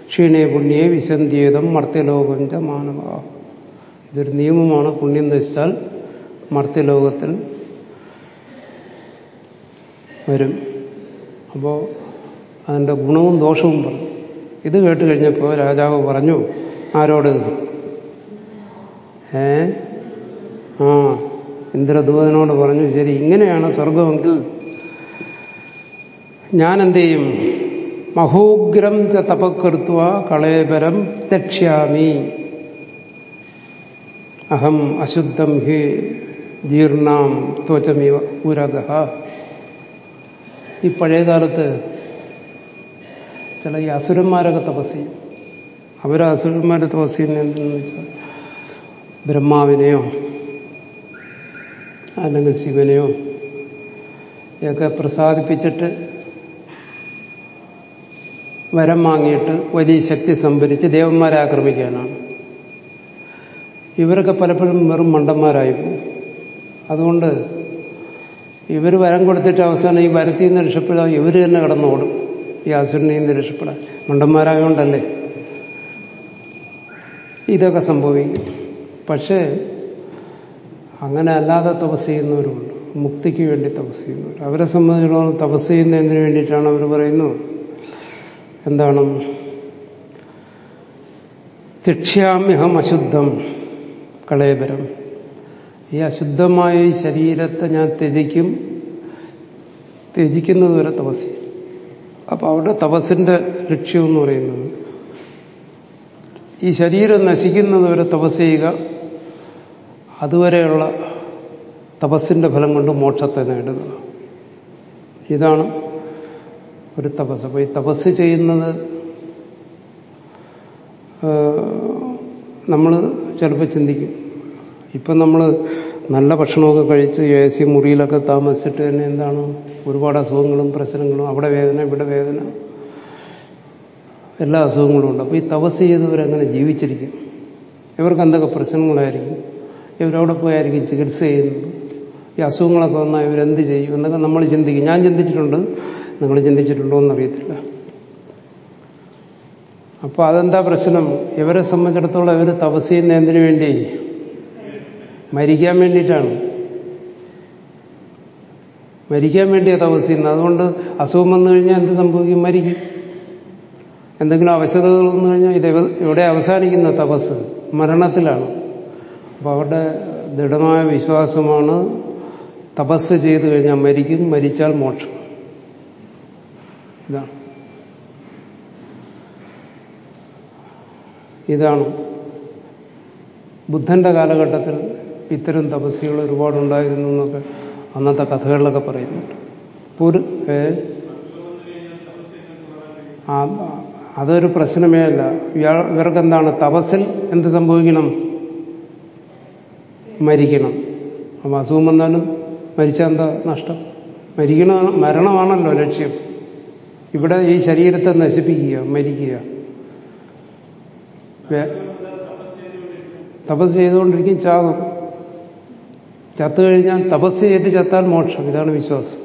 ക്ഷീണേ പുണ്യേ മർത്യലോകം മർത്യലോകഞ്ച മാനവ. ഇതൊരു നിയമമാണ്. പുണ്യം നശിച്ചാൽ മർത്യലോകത്തിൽ വരും. അപ്പോൾ അതിന്റെ ഗുണവും ദോഷവും പറഞ്ഞു ഇത് കേട്ട് കഴിഞ്ഞപ്പോൾ രാജാവ് പറഞ്ഞു ആരോട്? ഏ? ആ. ഇന്ദ്രദൂതനോട് പറഞ്ഞു ശരി ഇങ്ങനെയാണ് സ്വർഗമെങ്കിൽ ഞാൻ എന്ത് ചെയ്യും മഹോഗ്രം ച തപക്കൃത്വ കളേബരം ദക്ഷ്യാമി അഹം അശുദ്ധം ഹി ജീർണാം ത്വചമിവ ഉരഗ ഈ പഴയകാലത്ത് ചില ഈ അസുരന്മാരൊക്കെ തപസ് ചെയ്യും അവരസുരന്മാരെ തപസ് ചെയ്യുന്ന എന്തെന്ന് വെച്ചാൽ ബ്രഹ്മാവിനെയോ അല്ലെങ്കിൽ ശിവനെയോ ഒക്കെ പ്രസാദിപ്പിച്ചിട്ട് വരം വാങ്ങിയിട്ട് വലിയ ശക്തി സംഭരിച്ച് ദേവന്മാരെ ആക്രമിക്കാനാണ്. ഇവരൊക്കെ പലപ്പോഴും വെറും മണ്ടന്മാരായി പോകും. അതുകൊണ്ട് ഇവർ വരം കൊടുത്തിട്ട് അവസാനം ഈ വരത്തിൽ നിന്ന് രക്ഷപ്പെടാൻ ഇവർ തന്നെ കടന്നോടും. ഈ അസുരനിൽ നിന്ന് രക്ഷപ്പെടാൻ. മണ്ടന്മാരായതുകൊണ്ടല്ലേ ഇതൊക്കെ സംഭവിക്കും. പക്ഷേ അങ്ങനെ അല്ലാതെ തപസ് ചെയ്യുന്നവരുമുണ്ട്. മുക്തിക്ക് വേണ്ടി തപസ് ചെയ്യുന്നവർ. അവരെ സംബന്ധിച്ചിടത്തോളം തപസ് ചെയ്യുന്നതിന് വേണ്ടിയിട്ടാണ് അവർ പറയുന്നത്. എന്താണ്? തിക്ഷ്യാമ്യഹം അശുദ്ധം കളേബരം. ഈ അശുദ്ധമായ ഈ ശരീരത്തെ ഞാൻ ത്യജിക്കും ത്യജിക്കുന്നത് വരെ തപസ് അപ്പൊ അവിടെ തപസ്സിന്റെ ലക്ഷ്യം എന്ന് പറയുന്നത് ഈ ശരീരം നശിക്കുന്നത് വരെ തപസ് ചെയ്യുക അതുവരെയുള്ള തപസ്സിന്റെ ഫലം കൊണ്ട് മോക്ഷത്തെ നേടുക. ഇതാണ് ഒരു തപസ്. അപ്പൊ ഈ തപസ് ചെയ്യുന്നത് നമ്മൾ ചിലപ്പോൾ ചിന്തിക്കും. ഇപ്പം നമ്മൾ നല്ല ഭക്ഷണമൊക്കെ കഴിച്ച് എ സി മുറിയിലൊക്കെ താമസിച്ചിട്ട് തന്നെ എന്താണ്? ഒരുപാട് അസുഖങ്ങളും പ്രശ്നങ്ങളും അവിടെ വേദന ഇവിടെ വേദന എല്ലാ അസുഖങ്ങളും ഉണ്ട്. അപ്പോൾ ഈ തപസ് ചെയ്തവരെങ്ങനെ ജീവിച്ചിരിക്കും. ഇവർക്ക് എന്തൊക്കെ പ്രശ്നങ്ങളായിരിക്കും? ഇവരവിടെ പോയായിരിക്കും ചികിത്സ ചെയ്യുന്നത്. ഈ അസുഖങ്ങളൊക്കെ വന്നാൽ ഇവരെന്ത് ചെയ്യും എന്നൊക്കെ നമ്മൾ ചിന്തിക്കും. ഞാൻ ചിന്തിച്ചിട്ടുണ്ട്. നിങ്ങൾ ചിന്തിച്ചിട്ടുണ്ടോ എന്നറിയത്തില്ല. അപ്പോൾ അതെന്താ പ്രശ്നം? ഇവരെ സംബന്ധിച്ചിടത്തോളം ഇവർ തപസ് ചെയ്യുന്ന എന്തിനു വേണ്ടി മരിക്കാൻ വേണ്ടിയിട്ടാണ്. മരിക്കാൻ വേണ്ടിയാണ് തപസ് ചെയ്യുന്നത്. അതുകൊണ്ട് അസുഖം വന്നു കഴിഞ്ഞാൽ എന്ത് സംഭവിക്കും? മരിക്കും. എന്തെങ്കിലും അവശതകൾ വന്നു കഴിഞ്ഞാൽ ഇത് ഇവിടെ അവസാനിക്കുന്ന തപസ് മരണത്തിലാണ്. അപ്പോൾ അവരുടെ ദൃഢമായ വിശ്വാസമാണ് തപസ് ചെയ്തു കഴിഞ്ഞാൽ മരിക്കും മരിച്ചാൽ മോക്ഷം. ഇതാണ്. ഇതാണ് ബുദ്ധന്റെ കാലഘട്ടത്തിൽ ഇത്തരം തപസ്സുകൾ ഒരുപാടുണ്ടായിരുന്നു എന്നൊക്കെ അന്നത്തെ കഥകളിലൊക്കെ പറയുന്നുണ്ട്. ഒരു അതൊരു പ്രശ്നമേ അല്ല. ഇയാൾ ഇവർക്കെന്താണ് തപസ്സിൽ എന്ത് സംഭവിക്കണം? മരിക്കണം. അപ്പം അസുഖം വന്നാലും മരിച്ചാൽ എന്താ നഷ്ടം? മരിക്കണ മരണമാണല്ലോ ലക്ഷ്യം. ഇവിടെ ഈ ശരീരത്തെ നശിപ്പിക്കുക മരിക്കുക. തപസ് ചെയ്തുകൊണ്ടിരിക്കും ചാകും ചത്തു കഴിഞ്ഞാൽ തപസ് ചെയ്ത് ചത്താൽ മോക്ഷം. ഇതാണ് വിശ്വാസം.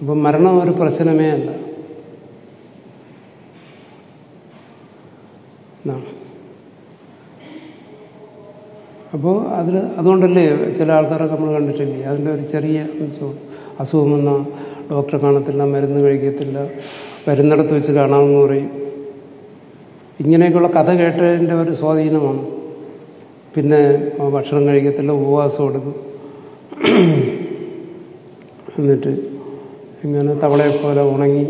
അപ്പം മരണം ഒരു പ്രശ്നമേ അല്ല. അപ്പോൾ അതിൽ അതുകൊണ്ടല്ലേ ചില ആൾക്കാരൊക്കെ നമ്മൾ കണ്ടിട്ടില്ലേ? അതിന്റെ ഒരു ചെറിയ അസുഖം. വന്ന ഡോക്ടറെ കാണത്തില്ല മരുന്ന് കഴിക്കത്തില്ല വരുന്നിടത്ത് വെച്ച് കാണാമെന്ന് പറയും. ഇങ്ങനെയൊക്കെയുള്ള കഥ കേട്ടതിന്റെ ഒരു സ്വാധീനമാണ്. പിന്നെ ഭക്ഷണം കഴിക്കത്തില്ല ഉപവാസം എടുക്കും. എന്നിട്ട് ഇങ്ങനെ തവളയെപ്പോലെ ഉണങ്ങി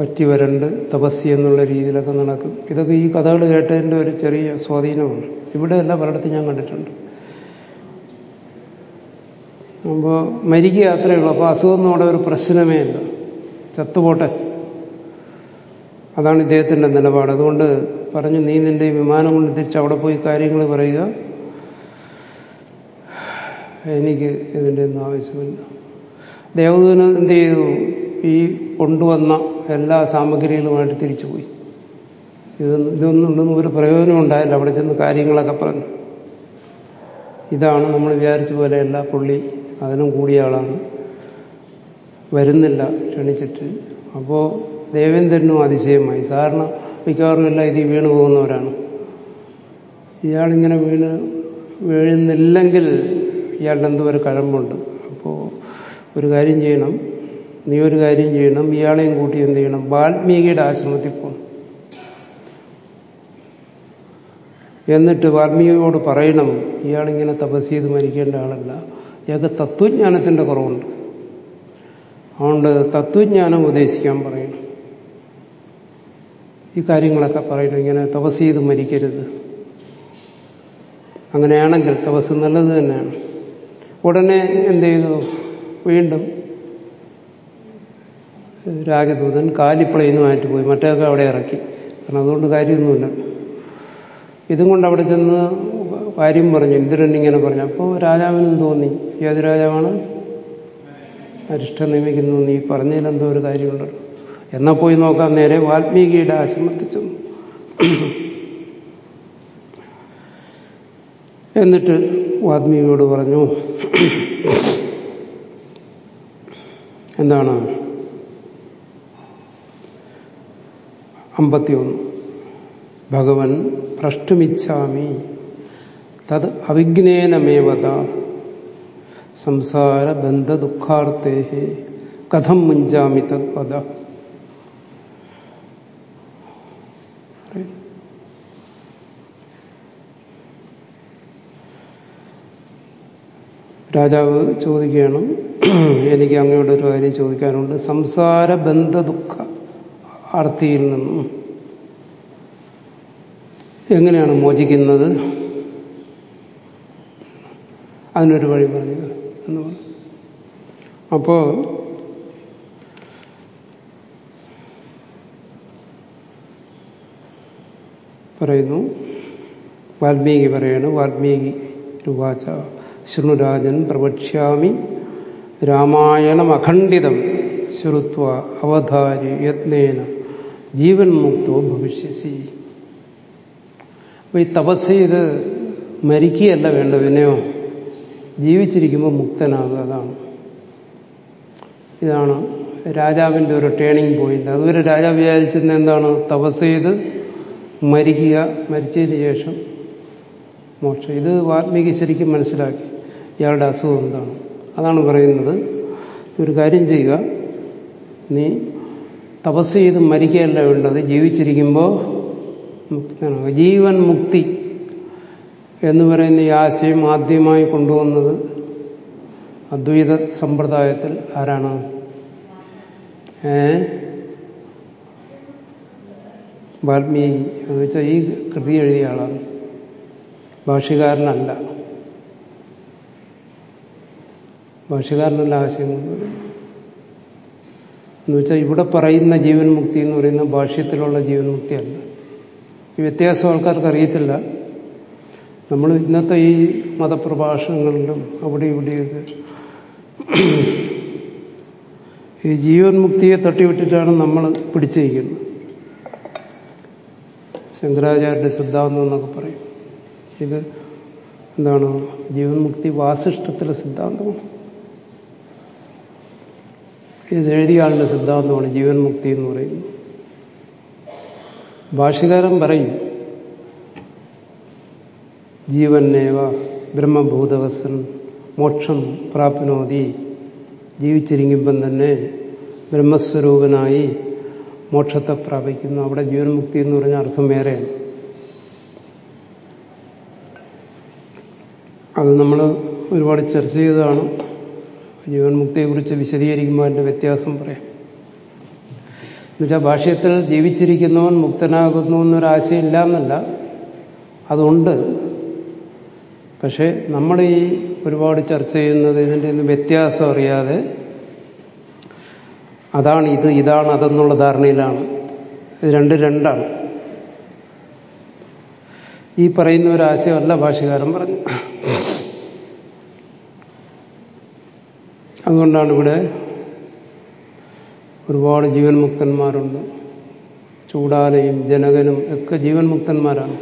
വറ്റി വരണ്ട് തപസ്സി എന്നുള്ള രീതിയിലൊക്കെ നടക്കും. ഇതൊക്കെ ഈ കഥകൾ കേട്ടതിന്റെ ഒരു ചെറിയ സ്വാധീനമാണ് ഇവിടെ എല്ലാ പലയിടത്തും ഞാൻ കണ്ടിട്ടുണ്ട്. അപ്പോൾ മരിക്കുക അത്രയേ ഉള്ളൂ അപ്പോൾ അസുഖമൊന്നും അവിടെ ഒരു പ്രശ്നമേ ഇല്ല. ചത്തുപോട്ടെ. അതാണ് ഇദ്ദേഹത്തിന്റെ നിലപാട്. അതുകൊണ്ട് പറഞ്ഞു നീ നിന്റെ വിമാനം കൊണ്ട് തിരിച്ച് അവിടെ പോയി കാര്യങ്ങൾ പറയുക. എനിക്ക് ഇതിന്റെ ഒന്നും ആവശ്യമില്ല. ദേവദൂതൻ എന്ത് ചെയ്തു? ഈ കൊണ്ടുവന്ന എല്ലാ സാമഗ്രികളുമായിട്ട് തിരിച്ചുപോയി ഇത് ഇതൊന്നുള്ളൊന്നും ഒരു പ്രയോജനം ഉണ്ടായില്ല. അവിടെ ചെന്ന് കാര്യങ്ങളൊക്കെ പറഞ്ഞു. ഇതാണ് നമ്മൾ വിചാരിച്ച പോലെയല്ല പുള്ളി അതിനും കൂടിയ ആളാണ്. വരുന്നില്ല ക്ഷണിച്ചിട്ട്. അപ്പോൾ ദേവേന്ദ്രനും അതിശയമായി. സാറിന് മിക്കവാറും എല്ലാം ഇതിൽ വീണു പോകുന്നവരാണ്. ഇയാളിങ്ങനെ വീണ് വീഴുന്നില്ലെങ്കിൽ ഇയാളുടെ എന്തോ ഒരു കഴമ്പുണ്ട്. അപ്പോൾ ഒരു കാര്യം ചെയ്യണം. നീ ഒരു കാര്യം ചെയ്യണം ഇയാളെയും കൂട്ടി എന്ത് ചെയ്യണം? വാൽമീകിയുടെ ആശ്രമത്തിൽ പോകണം എന്നിട്ട് വാൽമീകിയോട് പറയണം ഇയാളിങ്ങനെ തപസ് ചെയ്ത് മരിക്കേണ്ട ആളല്ല. ഇയാൾക്ക് തത്വജ്ഞാനത്തിന്റെ കുറവുണ്ട്. അതുകൊണ്ട് തത്വജ്ഞാനം ഉപദേശിക്കാൻ പറയണം. ഈ കാര്യങ്ങളൊക്കെ പറയണം ഇങ്ങനെ തപസ് ചെയ്ത് മരിക്കരുത്. അങ്ങനെയാണെങ്കിൽ തപസ് നല്ലത് തന്നെയാണ്. ഉടനെ എന്ത് ചെയ്തു? വീണ്ടും രാജദൂതൻ കാലിപ്പളയുന്നുമായിട്ട് പോയി. മറ്റൊക്കെ അവിടെ ഇറക്കി. കാരണം അതുകൊണ്ട് കാര്യമൊന്നുമില്ല. ഇതും കൊണ്ട് അവിടെ ചെന്ന് കാര്യം പറഞ്ഞു. ഇന്ദ്രൻ ഇങ്ങനെ പറഞ്ഞു അപ്പോൾ രാജാവിനും തോന്നി? ഏത് രാജാവാണ്? അരിഷ്ട നിയമിക്കുന്നു നീ പറഞ്ഞതിൽ എന്തോ ഒരു കാര്യമുണ്ടല്ലോ എന്നാൽ പോയി നോക്കാൻ നേരെ വാൽമീകിയുടെ ആശ്രമത്തിൽ എന്നിട്ട് വാൽമീകിയോട് പറഞ്ഞു എന്താണ്? അമ്പത്തിയൊന്ന്. ഭഗവൻ ഭ്രഷ്ടുമിച്ഛാമി തത് അവിജ്ഞേനമേവത സംസാര ബന്ധ ദുഃഖാർത്ഥേ കഥം മുഞ്ചാമി തത് പദ. രാജാവ് ചോദിക്കുകയാണ്. എനിക്ക് അങ്ങയോട് ഒരു കാര്യം ചോദിക്കാനുണ്ട്. സംസാര ബന്ധ ദുഃഖ ആർത്തിയിൽ നിന്നും. എങ്ങനെയാണ് മോചിക്കുന്നത്? അതിനൊരു വഴി പറഞ്ഞു എന്ന് പറഞ്ഞു. അപ്പോ പറയുന്നു വാൽമീകി പറയാണ് വാൽമീകി രൂപാച്ച ശൃണുരാജൻ പ്രവക്ഷ്യാമി രാമായണം അഖണ്ഡിതം ശ്രുത്വ അവധാരി യത്നേന. ജീവൻ മുക്തോ ഭവിഷ്യസി. അപ്പൊ ഈ തപസ് ചെയ്ത് മരിക്കുകയല്ല വേണ്ട വിനയോ ജീവിച്ചിരിക്കുമ്പോൾ മുക്തനാകുക അതാണ്. ഇതാണ് രാജാവിന്റെ ഒരു ടേണിംഗ് പോയിന്റ് അതുവരെ രാജാവ് വിചാരിച്ചിരുന്ന എന്താണ്? തപസ് ചെയ്ത് മരിക്കുക മരിച്ചതിന് ശേഷം മോക്ഷം. ഇത് വാൽമീകി ശരിക്കും മനസ്സിലാക്കി. ഇയാളുടെ അസുഖം എന്താണ്? അതാണ് പറയുന്നത്. ഒരു കാര്യം ചെയ്യുക. നീ തപസ് ചെയ്ത് മരിക്കുകയല്ല വേണ്ടത് ജീവിച്ചിരിക്കുമ്പോൾ ജീവൻ മുക്തി എന്ന് പറയുന്ന ഈ ആശയം ആദ്യമായി കൊണ്ടുവന്നത് അദ്വൈത സമ്പ്രദായത്തിൽ ആരാണ്? വാൽമീകി. എന്ന് വെച്ചാൽ ഈ കൃതി എഴുതിയ ആളാണ്. ഭാഷകാരനല്ല ഭാഷകാരനല്ല ആശയം കൊണ്ടുവരും എന്ന് വെച്ചാൽ ഇവിടെ പറയുന്ന ജീവൻ മുക്തി എന്ന് പറയുന്ന ഭാഷ്യത്തിലുള്ള ജീവൻ മുക്തിയല്ല. ഈ വ്യത്യാസം ആൾക്കാർക്ക് അറിയത്തില്ല. നമ്മൾ ഇന്നത്തെ ഈ മതപ്രഭാഷണങ്ങളിലും അവിടെ ഇവിടെയൊക്കെ ഈ ജീവൻ മുക്തിയെ തട്ടിവിട്ടിട്ടാണ് നമ്മൾ പിടിച്ചിരിക്കുന്നത്. ശങ്കരാചാര്യന്റെ സിദ്ധാന്തം എന്നൊക്കെ പറയും. ഇത് എന്താണ്? ജീവൻ മുക്തി വാസിഷ്ടത്തിലെ സിദ്ധാന്തമാണ്. ഇത് എഴുതിയ ആളുടെ സിദ്ധാന്തമാണ് ജീവൻ മുക്തി എന്ന് പറയുന്നത്. ഭാഷകാരൻ പറയും ജീവന്നേവ ബ്രഹ്മഭൂതവസൻ മോക്ഷം പ്രാപ്നോതി ജീവിച്ചിരിക്കുമ്പം തന്നെ ബ്രഹ്മസ്വരൂപനായി മോക്ഷത്തെ പ്രാപിക്കുന്നു. അവിടെ ജീവൻ മുക്തി എന്ന് പറഞ്ഞ അർത്ഥം വേറെയാണ്. അത് നമ്മൾ ഒരുപാട് ചർച്ച ചെയ്തതാണ്. ജീവൻ മുക്തിയെക്കുറിച്ച് വിശദീകരിക്കുമ്പോൾ അതിന്റെ വ്യത്യാസം പറയാം. എന്നുവെച്ചാൽ ഭാഷയത്തിൽ ജീവിച്ചിരിക്കുന്നവൻ മുക്തനാകുന്നു എന്നൊരാശയം ഇല്ല എന്നല്ല അതുണ്ട്. പക്ഷേ നമ്മൾ ഈ ഒരുപാട് ചർച്ച ചെയ്യുന്നത് ഇതിന്റെ ഒന്നും വ്യത്യാസം അറിയാതെ അതാണ് ഇത് ഇതാണ് അതെന്നുള്ള ധാരണയിലാണ്. ഇത് രണ്ട് രണ്ടാണ്. ഈ പറയുന്ന ഒരു ആശയമല്ല ഭാഷകാരൻ പറഞ്ഞു അതുകൊണ്ടാണ് ഇവിടെ ഒരുപാട് ജീവൻ മുക്തന്മാരുണ്ട് ചൂടാലയും ജനകനും ഒക്കെ ജീവൻ മുക്തന്മാരാണ്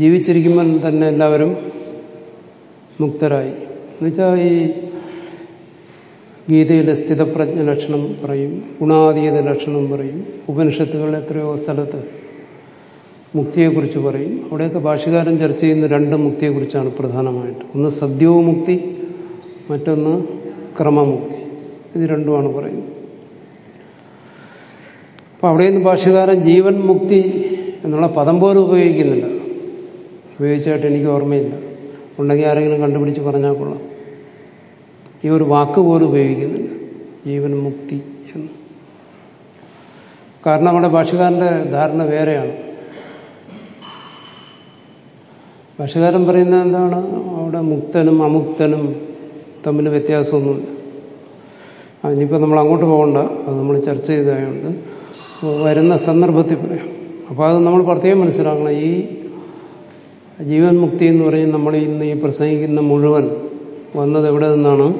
ജീവിച്ചിരിക്കുമ്പോൾ തന്നെ എല്ലാവരും മുക്തരായി. എന്നുവെച്ചാൽ ഈ ഗീതയിലെ സ്ഥിതപ്രജ്ഞ ലക്ഷണം പറയും ഗുണാതീത ലക്ഷണം പറയും ഉപനിഷത്തുകൾ എത്രയോ സ്ഥലത്ത് മുക്തിയെക്കുറിച്ച് പറയും. അവിടെയൊക്കെ ഭാഷകാരൻ ചർച്ച ചെയ്യുന്ന രണ്ട് മുക്തിയെക്കുറിച്ചാണ് പ്രധാനമായിട്ട്. ഒന്ന് സദ്യോമുക്തി മറ്റൊന്ന് ക്രമമുക്തി. ഇത് രണ്ടുമാണ് പറയുന്നത്. അപ്പം നിന്ന് ഭാഷകാരൻ ജീവൻ മുക്തി എന്നുള്ള പദം പോലും ഉപയോഗിക്കുന്നില്ല. ഉപയോഗിച്ചായിട്ട് എനിക്ക് ഓർമ്മയില്ല. ഉണ്ടെങ്കിൽ ആരെങ്കിലും കണ്ടുപിടിച്ച് പറഞ്ഞാൽ കൊള്ളാം. ഈ ഒരു വാക്ക് പോലും ഉപയോഗിക്കുന്നില്ല. ജീവൻ മുക്തി എന്ന്. കാരണം നമ്മുടെ ഭാഷകാരന്റെ ധാരണ വേറെയാണ്. ഭാഷകാരൻ പറയുന്നത് എന്താണ്? അവിടെ മുക്തനും അമുക്തനും തമ്മിൽ വ്യത്യാസമൊന്നുമില്ല. അതിനിപ്പോൾ നമ്മൾ അങ്ങോട്ട് പോകണ്ട. അത് നമ്മൾ ചർച്ച ചെയ്തതായതുകൊണ്ട് വരുന്ന സന്ദർഭത്തിൽ പറയാം. അപ്പോൾ അത് നമ്മൾ പ്രത്യേകം മനസ്സിലാക്കണം. ഈ ജീവൻ മുക്തി എന്ന് പറഞ്ഞ് നമ്മൾ ഇന്ന് ഈ പ്രസംഗിക്കുന്ന മുഴുവൻ വന്നത് എവിടെ നിന്നാണ്?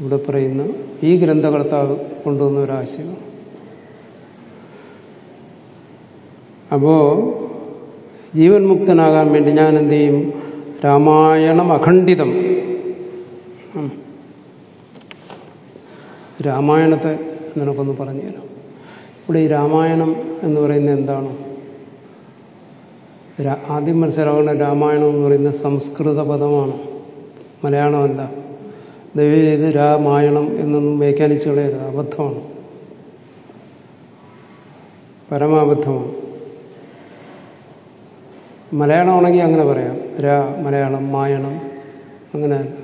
ഇവിടെ പറയുന്ന ഈ ഗ്രന്ഥകർത്താവ് കൊണ്ടുവന്ന ഒരാശയം അപ്പോ ജീവൻ മുക്തനാകാൻ വേണ്ടി ഞാൻ എന്ത് ചെയ്യും? രാമായണം അഖണ്ഡിതം. രാമായണത്തെ നിനക്കൊന്ന് പറഞ്ഞു തരാം. ഇവിടെ ഈ രാമായണം എന്ന് പറയുന്നത് എന്താണ്? ആദ്യം മനസ്സിലാവുന്ന രാമായണം എന്ന് പറയുന്ന സംസ്കൃത പദമാണ്. മലയാളമല്ല ദൈവം ചെയ്ത് രാമായണം എന്നൊന്നും വ്യാഖ്യാനിച്ചു കളയരുത്. അബദ്ധമാണ്. പരമാബദ്ധമാണ്. മലയാളമാണെങ്കിൽ അങ്ങനെ പറയാം. രാ മലയാളം മായണം അങ്ങനെ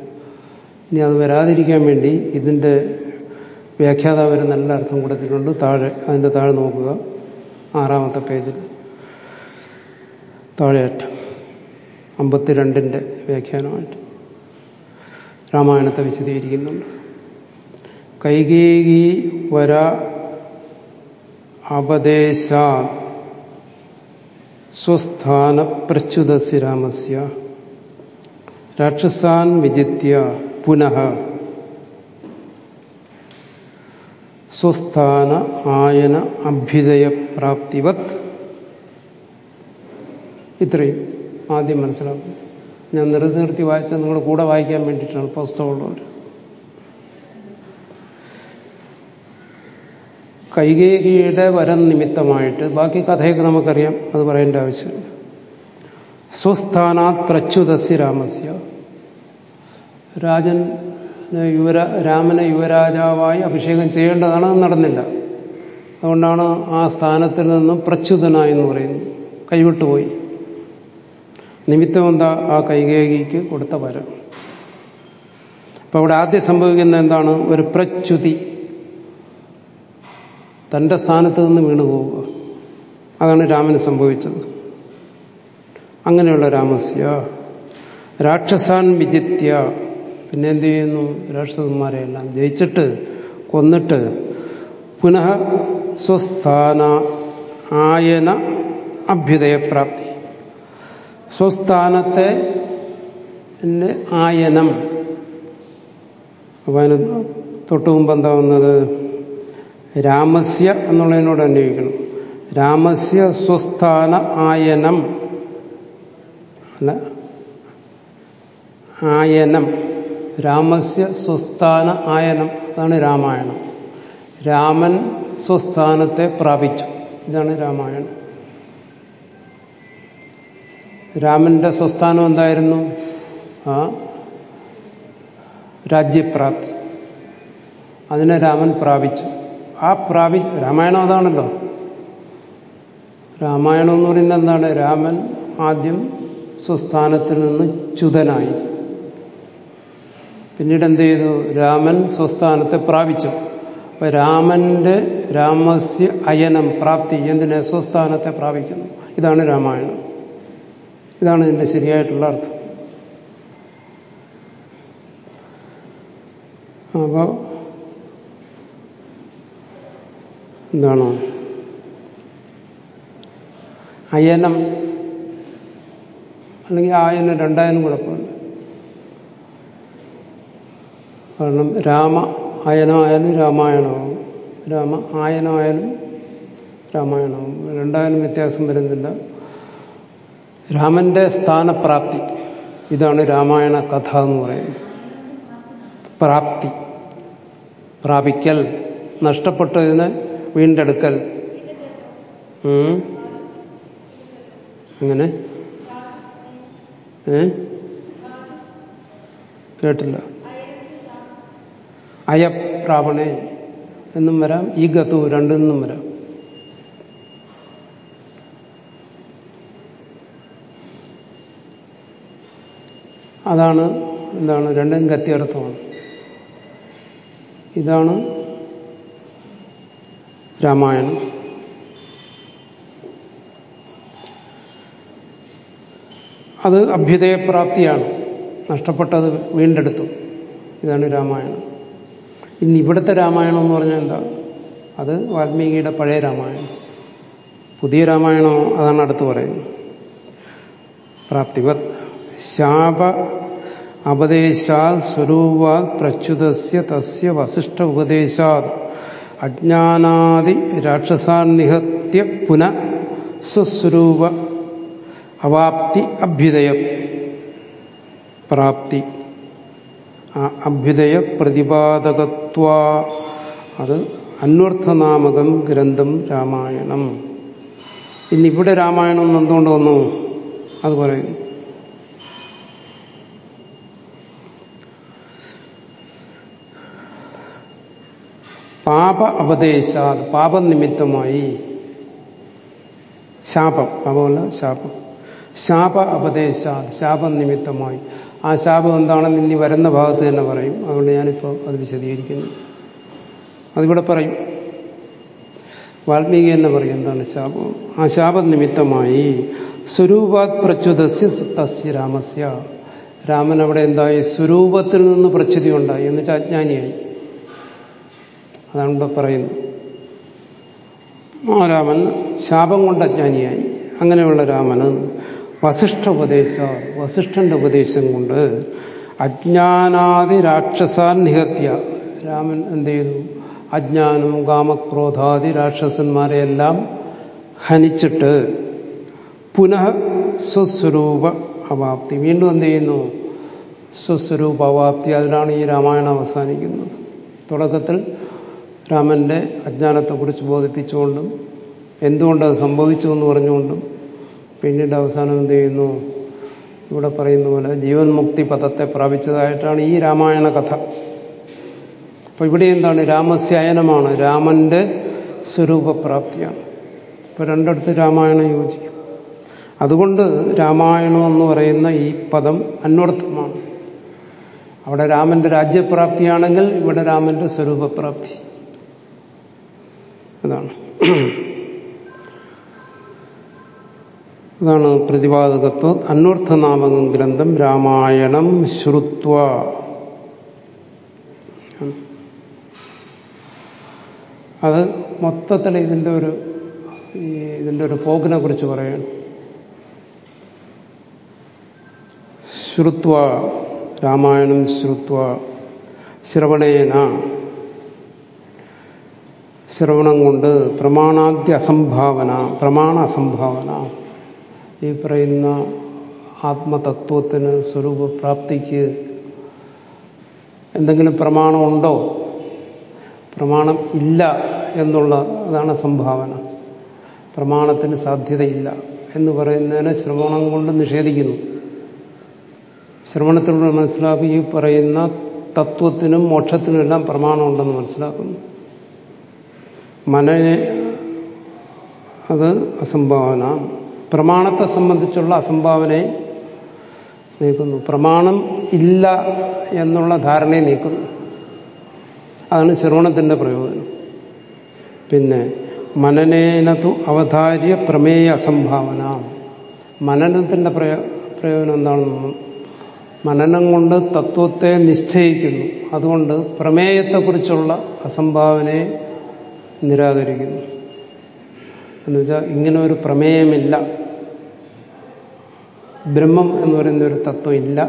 ഇനി അത് വരാതിരിക്കാൻ വേണ്ടി ഇതിന്റെ വ്യാഖ്യാതാവർ നല്ല അർത്ഥം കൊടുത്തിട്ടുണ്ട് താഴെ അതിന്റെ താഴെ നോക്കുക. ആറാമത്തെ പേജിൽ. താഴെയറ്റം അമ്പത്തിരണ്ടിന്റെ വ്യാഖ്യാനമായിട്ട്. രാമായണത്തെ വിശദീകരിക്കുന്നുണ്ട്. കൈകേകി വര അപദേശ സ്വസ്ഥാന പ്രച്യുതസി രാമസ്യ. രാക്ഷസാൻ വിജിത്യ പുനഃ സ്വസ്ഥാന ആയന അഭ്യുദയപ്രാപ്തിവത്. ഇത്രയും ആദ്യം മനസ്സിലാക്കും. ഞാൻ നിർത്തി നിർത്തി വായിച്ച നിങ്ങളുടെ കൂടെ വായിക്കാൻ വേണ്ടിയിട്ടാണ് പുസ്തകമുള്ളവർ കൈകേകിയുടെ വരം നിമിത്തമായിട്ട് ബാക്കി കഥയൊക്കെ നമുക്കറിയാം അത് പറയേണ്ട ആവശ്യമില്ല. സ്വസ്ഥാനാത് പ്രച്യുതസ്യ രാമസ്യ. രാജൻ യുവരാ രാമനെ യുവരാജാവായി അഭിഷേകം ചെയ്യേണ്ടതാണ് നടന്നില്ല. അതുകൊണ്ടാണ് ആ സ്ഥാനത്തിൽ നിന്നും പ്രച്യുതന എന്ന് കൈവിട്ടുപോയി. നിമിത്തം എന്താ ആ കൈകേകിക്ക് കൊടുത്ത വരം? അപ്പൊ അവിടെ ആദ്യം സംഭവിക്കുന്ന എന്താണ്? ഒരു പ്രച്യുതി തന്റെ സ്ഥാനത്ത് നിന്ന് വീണു പോവുക. അതാണ് രാമന് സംഭവിച്ചത്. അങ്ങനെയുള്ള രാമസ്യ രാക്ഷസാൻ വിജിത്യ പിന്നെ എന്ത് ചെയ്യുന്നു രാക്ഷസന്മാരെയെല്ലാം ജയിച്ചിട്ട് കൊന്നിട്ട് പുനഃ സ്വസ്ഥാന ആയന അഭ്യുദയപ്രാപ്തി. സ്വസ്ഥാനത്തെ ആയനം. അപ്പൊ അതിന് തൊട്ടു മുമ്പ് എന്താ വന്നത്? രാമസ്യ എന്നുള്ളതിനോട് അന്വയിക്കണം. രാമസ്യ സ്വസ്ഥാന ആയനം. അല്ല? ആയനം. രാമസ്യ സ്വസ്ഥാന ആയനം. അതാണ് രാമായണം. രാമൻ സ്വസ്ഥാനത്തെ പ്രാപിച്ചു. ഇതാണ് രാമായണം. രാമന്റെ സ്വസ്ഥാനം എന്തായിരുന്നു? ആ രാജ്യപ്രാപ്തി. അതിനെ രാമൻ പ്രാപിച്ചു. ആ പ്രാപി രാമായണം അതാണല്ലോ. രാമായണം എന്ന് പറയുന്നത് എന്താണ്? രാമൻ ആദ്യം സ്വസ്ഥാനത്തിൽ നിന്ന് ച്യുതനായി. പിന്നീട് എന്ത് ചെയ്തു രാമൻ സ്വസ്ഥാനത്തെ പ്രാപിച്ചു. അപ്പൊ രാമന്റെ രാമസ്യ അയനം പ്രാപ്തി എന്തിനെ? സ്വസ്ഥാനത്തെ പ്രാപിക്കുന്നു. ഇതാണ് രാമായണം. ഇതാണ് ഇതിന്റെ ശരിയായിട്ടുള്ള അർത്ഥം. അപ്പോ എന്താണ്? അയനം. അല്ലെങ്കിൽ ആയനം രണ്ടായനം കുഴപ്പമില്ല കാരണം രാമ ആയനമായാലും രാമായണമാവും രാമ ആയനമായാലും രാമായണമാവും രണ്ടായാലും വ്യത്യാസം വരുന്നില്ല. രാമന്റെ സ്ഥാനപ്രാപ്തി. ഇതാണ് രാമായണ കഥ എന്ന് പറയുന്നത്. പ്രാപ്തി. പ്രാപിക്കൽ. നഷ്ടപ്പെട്ടതിന് വീണ്ടെടുക്കൽ. അങ്ങനെ ഏ? കേട്ടില്ല. അയപ്രാവണേ എന്നും വരാം ഈ ഗതു രണ്ടെന്നും വരാം. അതാണ് എന്താണ് രണ്ടും ഗത്യർത്ഥമാണ്. ഇതാണ് രാമായണം. അത് അഭ്യുദയപ്രാപ്തിയാണ്. നഷ്ടപ്പെട്ടത് വീണ്ടെടുത്തു. ഇതാണ് രാമായണം. ഇനി ഇവിടുത്തെ രാമായണം എന്ന് പറഞ്ഞാൽ എന്താ? അത് വാൽമീകിയുടെ പഴയ രാമായണം. പുതിയ രാമായണം അതാണ് അടുത്ത് പറയുന്നത്. പ്രാപ്തിവത്. ശാപ അപദേശാൽ സ്വരൂപാത് പ്രച്യുതസ്യ തസ്യ വസിഷ്ഠ ഉപദേശാത്. അജ്ഞാനാദി രാക്ഷസാൻ നിഹത്യ പുന സ്വസ്വരൂപ അവാപ്തി അഭ്യുദയം. പ്രാപ്തി. അഭ്യുദയ പ്രതിപാദകത്വ അത് അന്വർത്ഥനാമകം ഗ്രന്ഥം രാമായണം. പിന്നെ ഇവിടെ രാമായണം എന്തുകൊണ്ട് വന്നു? അത് പറയും. പാപ അപദേശാത് പാപനിമിത്തമായി ശാപം പാപമല്ല ശാപം. ശാപ അപദേശാത് ശാപം നിമിത്തമായി. ആ ശാപം എന്താണെന്ന് ഇനി വരുന്ന ഭാഗത്ത് തന്നെ പറയും. അതുകൊണ്ട് ഞാനിപ്പോൾ അത് വിശദീകരിക്കുന്നു. അതിവിടെ പറയും. വാൽമീകി തന്നെ പറയും എന്താണ് ശാപം? ആ ശാപം നിമിത്തമായി സ്വരൂപാത് പ്രച്യുതസ്യ തസ്യ രാമസ്യ. രാമൻ അവിടെ എന്തായി? സ്വരൂപത്തിൽ നിന്ന് പ്രച്യുതി ഉണ്ടായി. എന്നിട്ട് അജ്ഞാനിയായി. അതാണ് ഇവിടെ പറയുന്നത്. ആ രാമൻ ശാപം കൊണ്ട് അജ്ഞാനിയായി. അങ്ങനെയുള്ള രാമന് വസിഷ്ഠ ഉപദേശ വസിഷ്ഠന്റെ ഉപദേശം കൊണ്ട് അജ്ഞാനാദി രാക്ഷസാൻ നിഹത്യ രാമൻ എന്ത് ചെയ്തു? അജ്ഞാനം കാമക്രോധാദി രാക്ഷസന്മാരെയെല്ലാം ഹനിച്ചിട്ട് പുനഃ സ്വസ്വരൂപ അവാപ്തി. വീണ്ടും എന്ത് ചെയ്യുന്നു? സ്വസ്വരൂപ അവാപ്തി. അതിലാണ് ഈ രാമായണം അവസാനിക്കുന്നത്. തുടക്കത്തിൽ രാമന്റെ അജ്ഞാനത്തെക്കുറിച്ച് ബോധിപ്പിച്ചുകൊണ്ടും എന്തുകൊണ്ടത് സംഭവിച്ചു എന്ന് പറഞ്ഞുകൊണ്ടും പിന്നീട് അവസാനം എന്ത് ചെയ്യുന്നു? ഇവിടെ പറയുന്ന പോലെ ജീവൻ മുക്തി പദത്തെ പ്രാപിച്ചതായിട്ടാണ് ഈ രാമായണ കഥ. അപ്പൊ ഇവിടെ എന്താണ്? രാമസ്യായനമാണ്. രാമന്റെ സ്വരൂപപ്രാപ്തിയാണ്. ഇപ്പൊ രണ്ടിടത്ത് രാമായണം യോജിക്കും. അതുകൊണ്ട് രാമായണം എന്ന് പറയുന്ന ഈ പദം അന്വർത്ഥമാണ്. അവിടെ രാമന്റെ രാജ്യപ്രാപ്തിയാണെങ്കിൽ ഇവിടെ രാമന്റെ സ്വരൂപപ്രാപ്തി. അതാണ്. അതാണ് പ്രതിപാദകത്വ. അന്വർത്ഥനാമകം ഗ്രന്ഥം രാമായണം ശ്രുത്വ. അത് മൊത്തത്തിൽ ഇതിന്റെ ഒരു ഇതിന്റെ ഒരു പോക്കിനെ കുറിച്ച് പറയണം. ശ്രുത്വ രാമായണം ശ്രുത്വ ശ്രവണേന. ശ്രവണം കൊണ്ട് പ്രമാണാദ്യ അസംഭാവന പ്രമാണ അസംഭാവന. ഈ പറയുന്ന ആത്മതത്വത്തിന് സ്വരൂപപ്രാപ്തിക്ക് എന്തെങ്കിലും പ്രമാണമുണ്ടോ? പ്രമാണം ഇല്ല എന്നുള്ള അതാണ് സംഭാവന. പ്രമാണത്തിന് സാധ്യതയില്ല എന്ന് പറയുന്നതിനെ ശ്രവണം കൊണ്ട് നിഷേധിക്കുന്നു. ശ്രവണത്തിലൂടെ മനസ്സിലാക്കി ഈ പറയുന്ന തത്വത്തിനും മോക്ഷത്തിനും എല്ലാം പ്രമാണമുണ്ടെന്ന് മനസ്സിലാക്കുന്നു. മനനെ അത് അസംഭാവന. പ്രമാണത്തെ സംബന്ധിച്ചുള്ള അസംഭാവനയെ നീക്കുന്നു. പ്രമാണം ഇല്ല എന്നുള്ള ധാരണയെ നീക്കുന്നു. അതാണ് ശ്രവണത്തിന്റെ പ്രയോജനം. പിന്നെ മനനേനതു അവതാര്യ പ്രമേയ അസംഭാവന. മനനത്തിന്റെ പ്രയോ പ്രയോജനം എന്താണെന്ന് മനനം കൊണ്ട് തത്വത്തെ നിശ്ചയിക്കുന്നു. അതുകൊണ്ട് പ്രമേയത്തെക്കുറിച്ചുള്ള അസംഭാവനയെ നിരാകരിക്കുന്നു. എന്നുവെച്ചാൽ ഇങ്ങനെ ഒരു പ്രമേയമില്ല. ബ്രഹ്മം എന്ന് പറയുന്ന ഒരു തത്വം ഇല്ല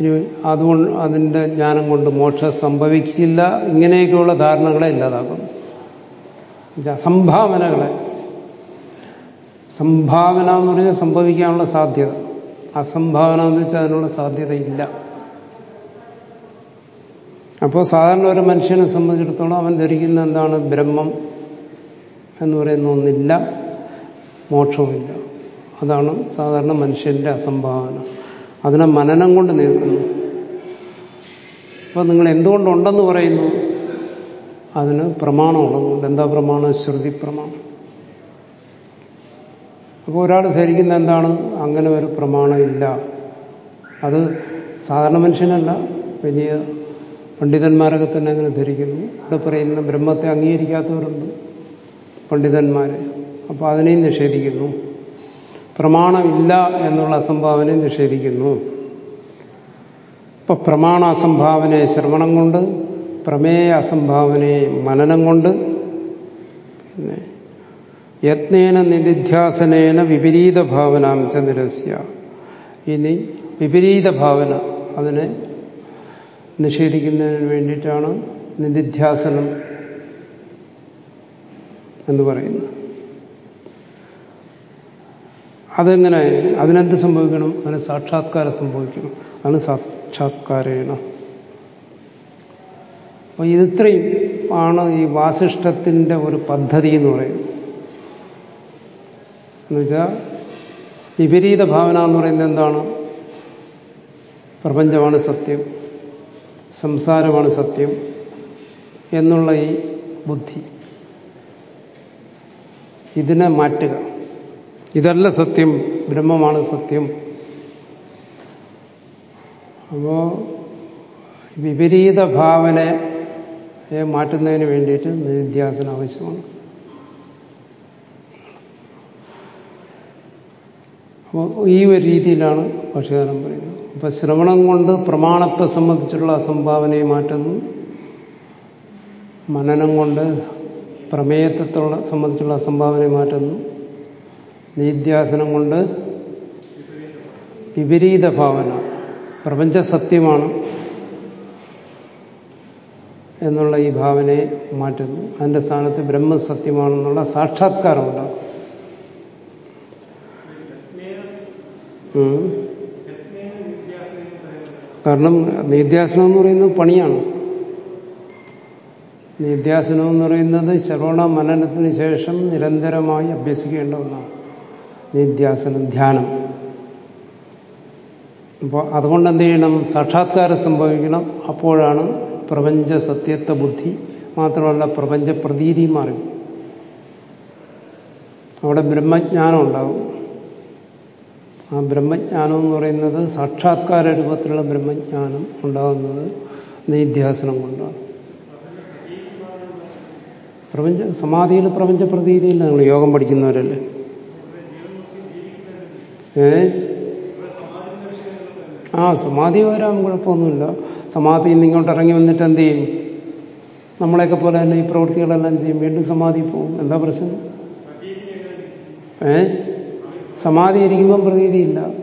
ഇനി അതുകൊണ്ട് അതിന്റെ ജ്ഞാനം കൊണ്ട് മോക്ഷം സംഭവിക്കില്ല. ഇങ്ങനെയൊക്കെയുള്ള ധാരണകളെ ഇല്ലാതാക്കുന്നു സംഭാവനകളെ. സംഭാവന എന്ന് പറഞ്ഞാൽ സംഭവിക്കാനുള്ള സാധ്യത. അസംഭാവന എന്ന് വെച്ചാൽ അതിനുള്ള സാധ്യതയില്ല. അപ്പോൾ സാധാരണ ഒരു മനുഷ്യനെ സംബന്ധിച്ചിടത്തോളം അവൻ ധരിക്കുന്ന എന്താണ്? ബ്രഹ്മം. എന്ന് പറയുന്ന ഒന്നില്ല മോക്ഷവുമില്ല. അതാണ് സാധാരണ മനുഷ്യന്റെ അസംഭാവന. അതിനെ മനനം കൊണ്ട് നീക്കുന്നു. അപ്പൊ നിങ്ങൾ എന്തുകൊണ്ടുണ്ടെന്ന് പറയുന്നു? അതിന് പ്രമാണമുള്ളതുകൊണ്ട് എന്താ പ്രമാണം? ശ്രുതി പ്രമാണം അപ്പോൾ ഒരാൾ ധരിക്കുന്ന എന്താണ്? അങ്ങനെ ഒരു പ്രമാണമില്ല അത് സാധാരണ മനുഷ്യനല്ല. വലിയ പണ്ഡിതന്മാരൊക്കെ തന്നെ അങ്ങനെ ധരിക്കുന്നു. ഇവിടെ പറയുന്ന ബ്രഹ്മത്തെ അംഗീകരിക്കാത്തവരുണ്ട്. പണ്ഡിതന്മാരെ. അപ്പോൾ അതിനെയും നിഷേധിക്കുന്നു. പ്രമാണമില്ല എന്നുള്ള അസംഭാവനയെ നിഷേധിക്കുന്നു. ഇപ്പൊ പ്രമാണ അസംഭാവനയെ ശ്രവണം കൊണ്ട് പ്രമേയ അസംഭാവനയെ മനനം കൊണ്ട് പിന്നെ യത്നേന നിധിധ്യാസനേന വിപരീത ഭാവനാംശ നിരസ്യ. ഇനി വിപരീത ഭാവന അതിനെ നിഷേധിക്കുന്നതിന് വേണ്ടിയിട്ടാണ് നിധിധ്യാസനം എന്ന് പറയുന്നു. അതെങ്ങനെ അതിനെന്ത് സംഭവിക്കണം? അതിന് സാക്ഷാത്കാരം സംഭവിക്കണം. അതാണ് സാക്ഷാത്കാരേണ. അപ്പൊ ഇതിത്രയും ആണ് ഈ വാസിഷ്ഠത്തിന്റെ ഒരു പദ്ധതി എന്ന് പറയുന്നത്. എന്നുവെച്ചാൽ വിപരീത ഭാവന എന്ന് പറയുന്നത് എന്താണ്? പ്രപഞ്ചമാണ് സത്യം സംസാരമാണ് സത്യം എന്നുള്ള ഈ ബുദ്ധി. ഇതിനെ മാറ്റുക. ഇതല്ല സത്യം. ബ്രഹ്മമാണ് സത്യം. അപ്പോ വിപരീത ഭാവനയെ മാറ്റുന്നതിന് വേണ്ടിയിട്ട് നിധ്യാസന ആവശ്യമാണ്. അപ്പോൾ ഈ ഒരു രീതിയിലാണ് ഭാഷകാരൻ പറയുന്നത്. അപ്പൊ ശ്രവണം കൊണ്ട് പ്രമാണത്തെ സംബന്ധിച്ചുള്ള അസംഭാവനയെ മാറ്റുന്നു. മനനം കൊണ്ട് പ്രമേയത്വത്തുള്ള സംബന്ധിച്ചുള്ള അസംഭാവനയെ മാറ്റുന്നു. നിത്യാസനം കൊണ്ട് വിപരീത ഭാവന പ്രപഞ്ച സത്യമാണ് എന്നുള്ള ഈ ഭാവനയെ മാറ്റുന്നു. അതിന്റെ സ്ഥാനത്ത് ബ്രഹ്മസത്യമാണെന്നുള്ള സാക്ഷാത്കാരം ഉണ്ടാകും കാരണം നിത്യാസനം എന്ന് പറയുന്നത് പണിയാണ്. നിധ്യാസനം എന്ന് പറയുന്നത് ശ്രവണ മനനത്തിന് ശേഷം നിരന്തരമായി അഭ്യസിക്കേണ്ട ഒന്നാണ്. നിത്യാസനം ധ്യാനം. അപ്പോൾ അതുകൊണ്ട് എന്ത് ചെയ്യണം? സാക്ഷാത്കാരം സംഭവിക്കണം. അപ്പോഴാണ് പ്രപഞ്ച സത്യത്വ ബുദ്ധി മാത്രമല്ല പ്രപഞ്ച പ്രതീതി മാറി. അവിടെ ബ്രഹ്മജ്ഞാനം ഉണ്ടാകും ആ ബ്രഹ്മജ്ഞാനം എന്ന് പറയുന്നത് സാക്ഷാത്കാര രൂപത്തിലുള്ള ബ്രഹ്മജ്ഞാനം ഉണ്ടാകുന്നത് നിധ്യാസനം കൊണ്ടാണ്. പ്രപഞ്ച സമാധിയിൽ പ്രപഞ്ച പ്രതീതിയില്ല നിങ്ങൾ യോഗം പഠിക്കുന്നവരല്ലേ? ഏ? ആ സമാധി വരാൻ കുഴപ്പമൊന്നുമില്ല. സമാധിയിൽ നിങ്ങോട്ട് ഇറങ്ങി വന്നിട്ട് എന്ത് ചെയ്യും? നമ്മളെയൊക്കെ പോലെ തന്നെ ഈ പ്രവൃത്തികളെല്ലാം ചെയ്യും. വീണ്ടും സമാധി പോവും. എന്താ പ്രശ്നം? ഏ? സമാധി ഇരിക്കുമ്പം പ്രതീതിയില്ല.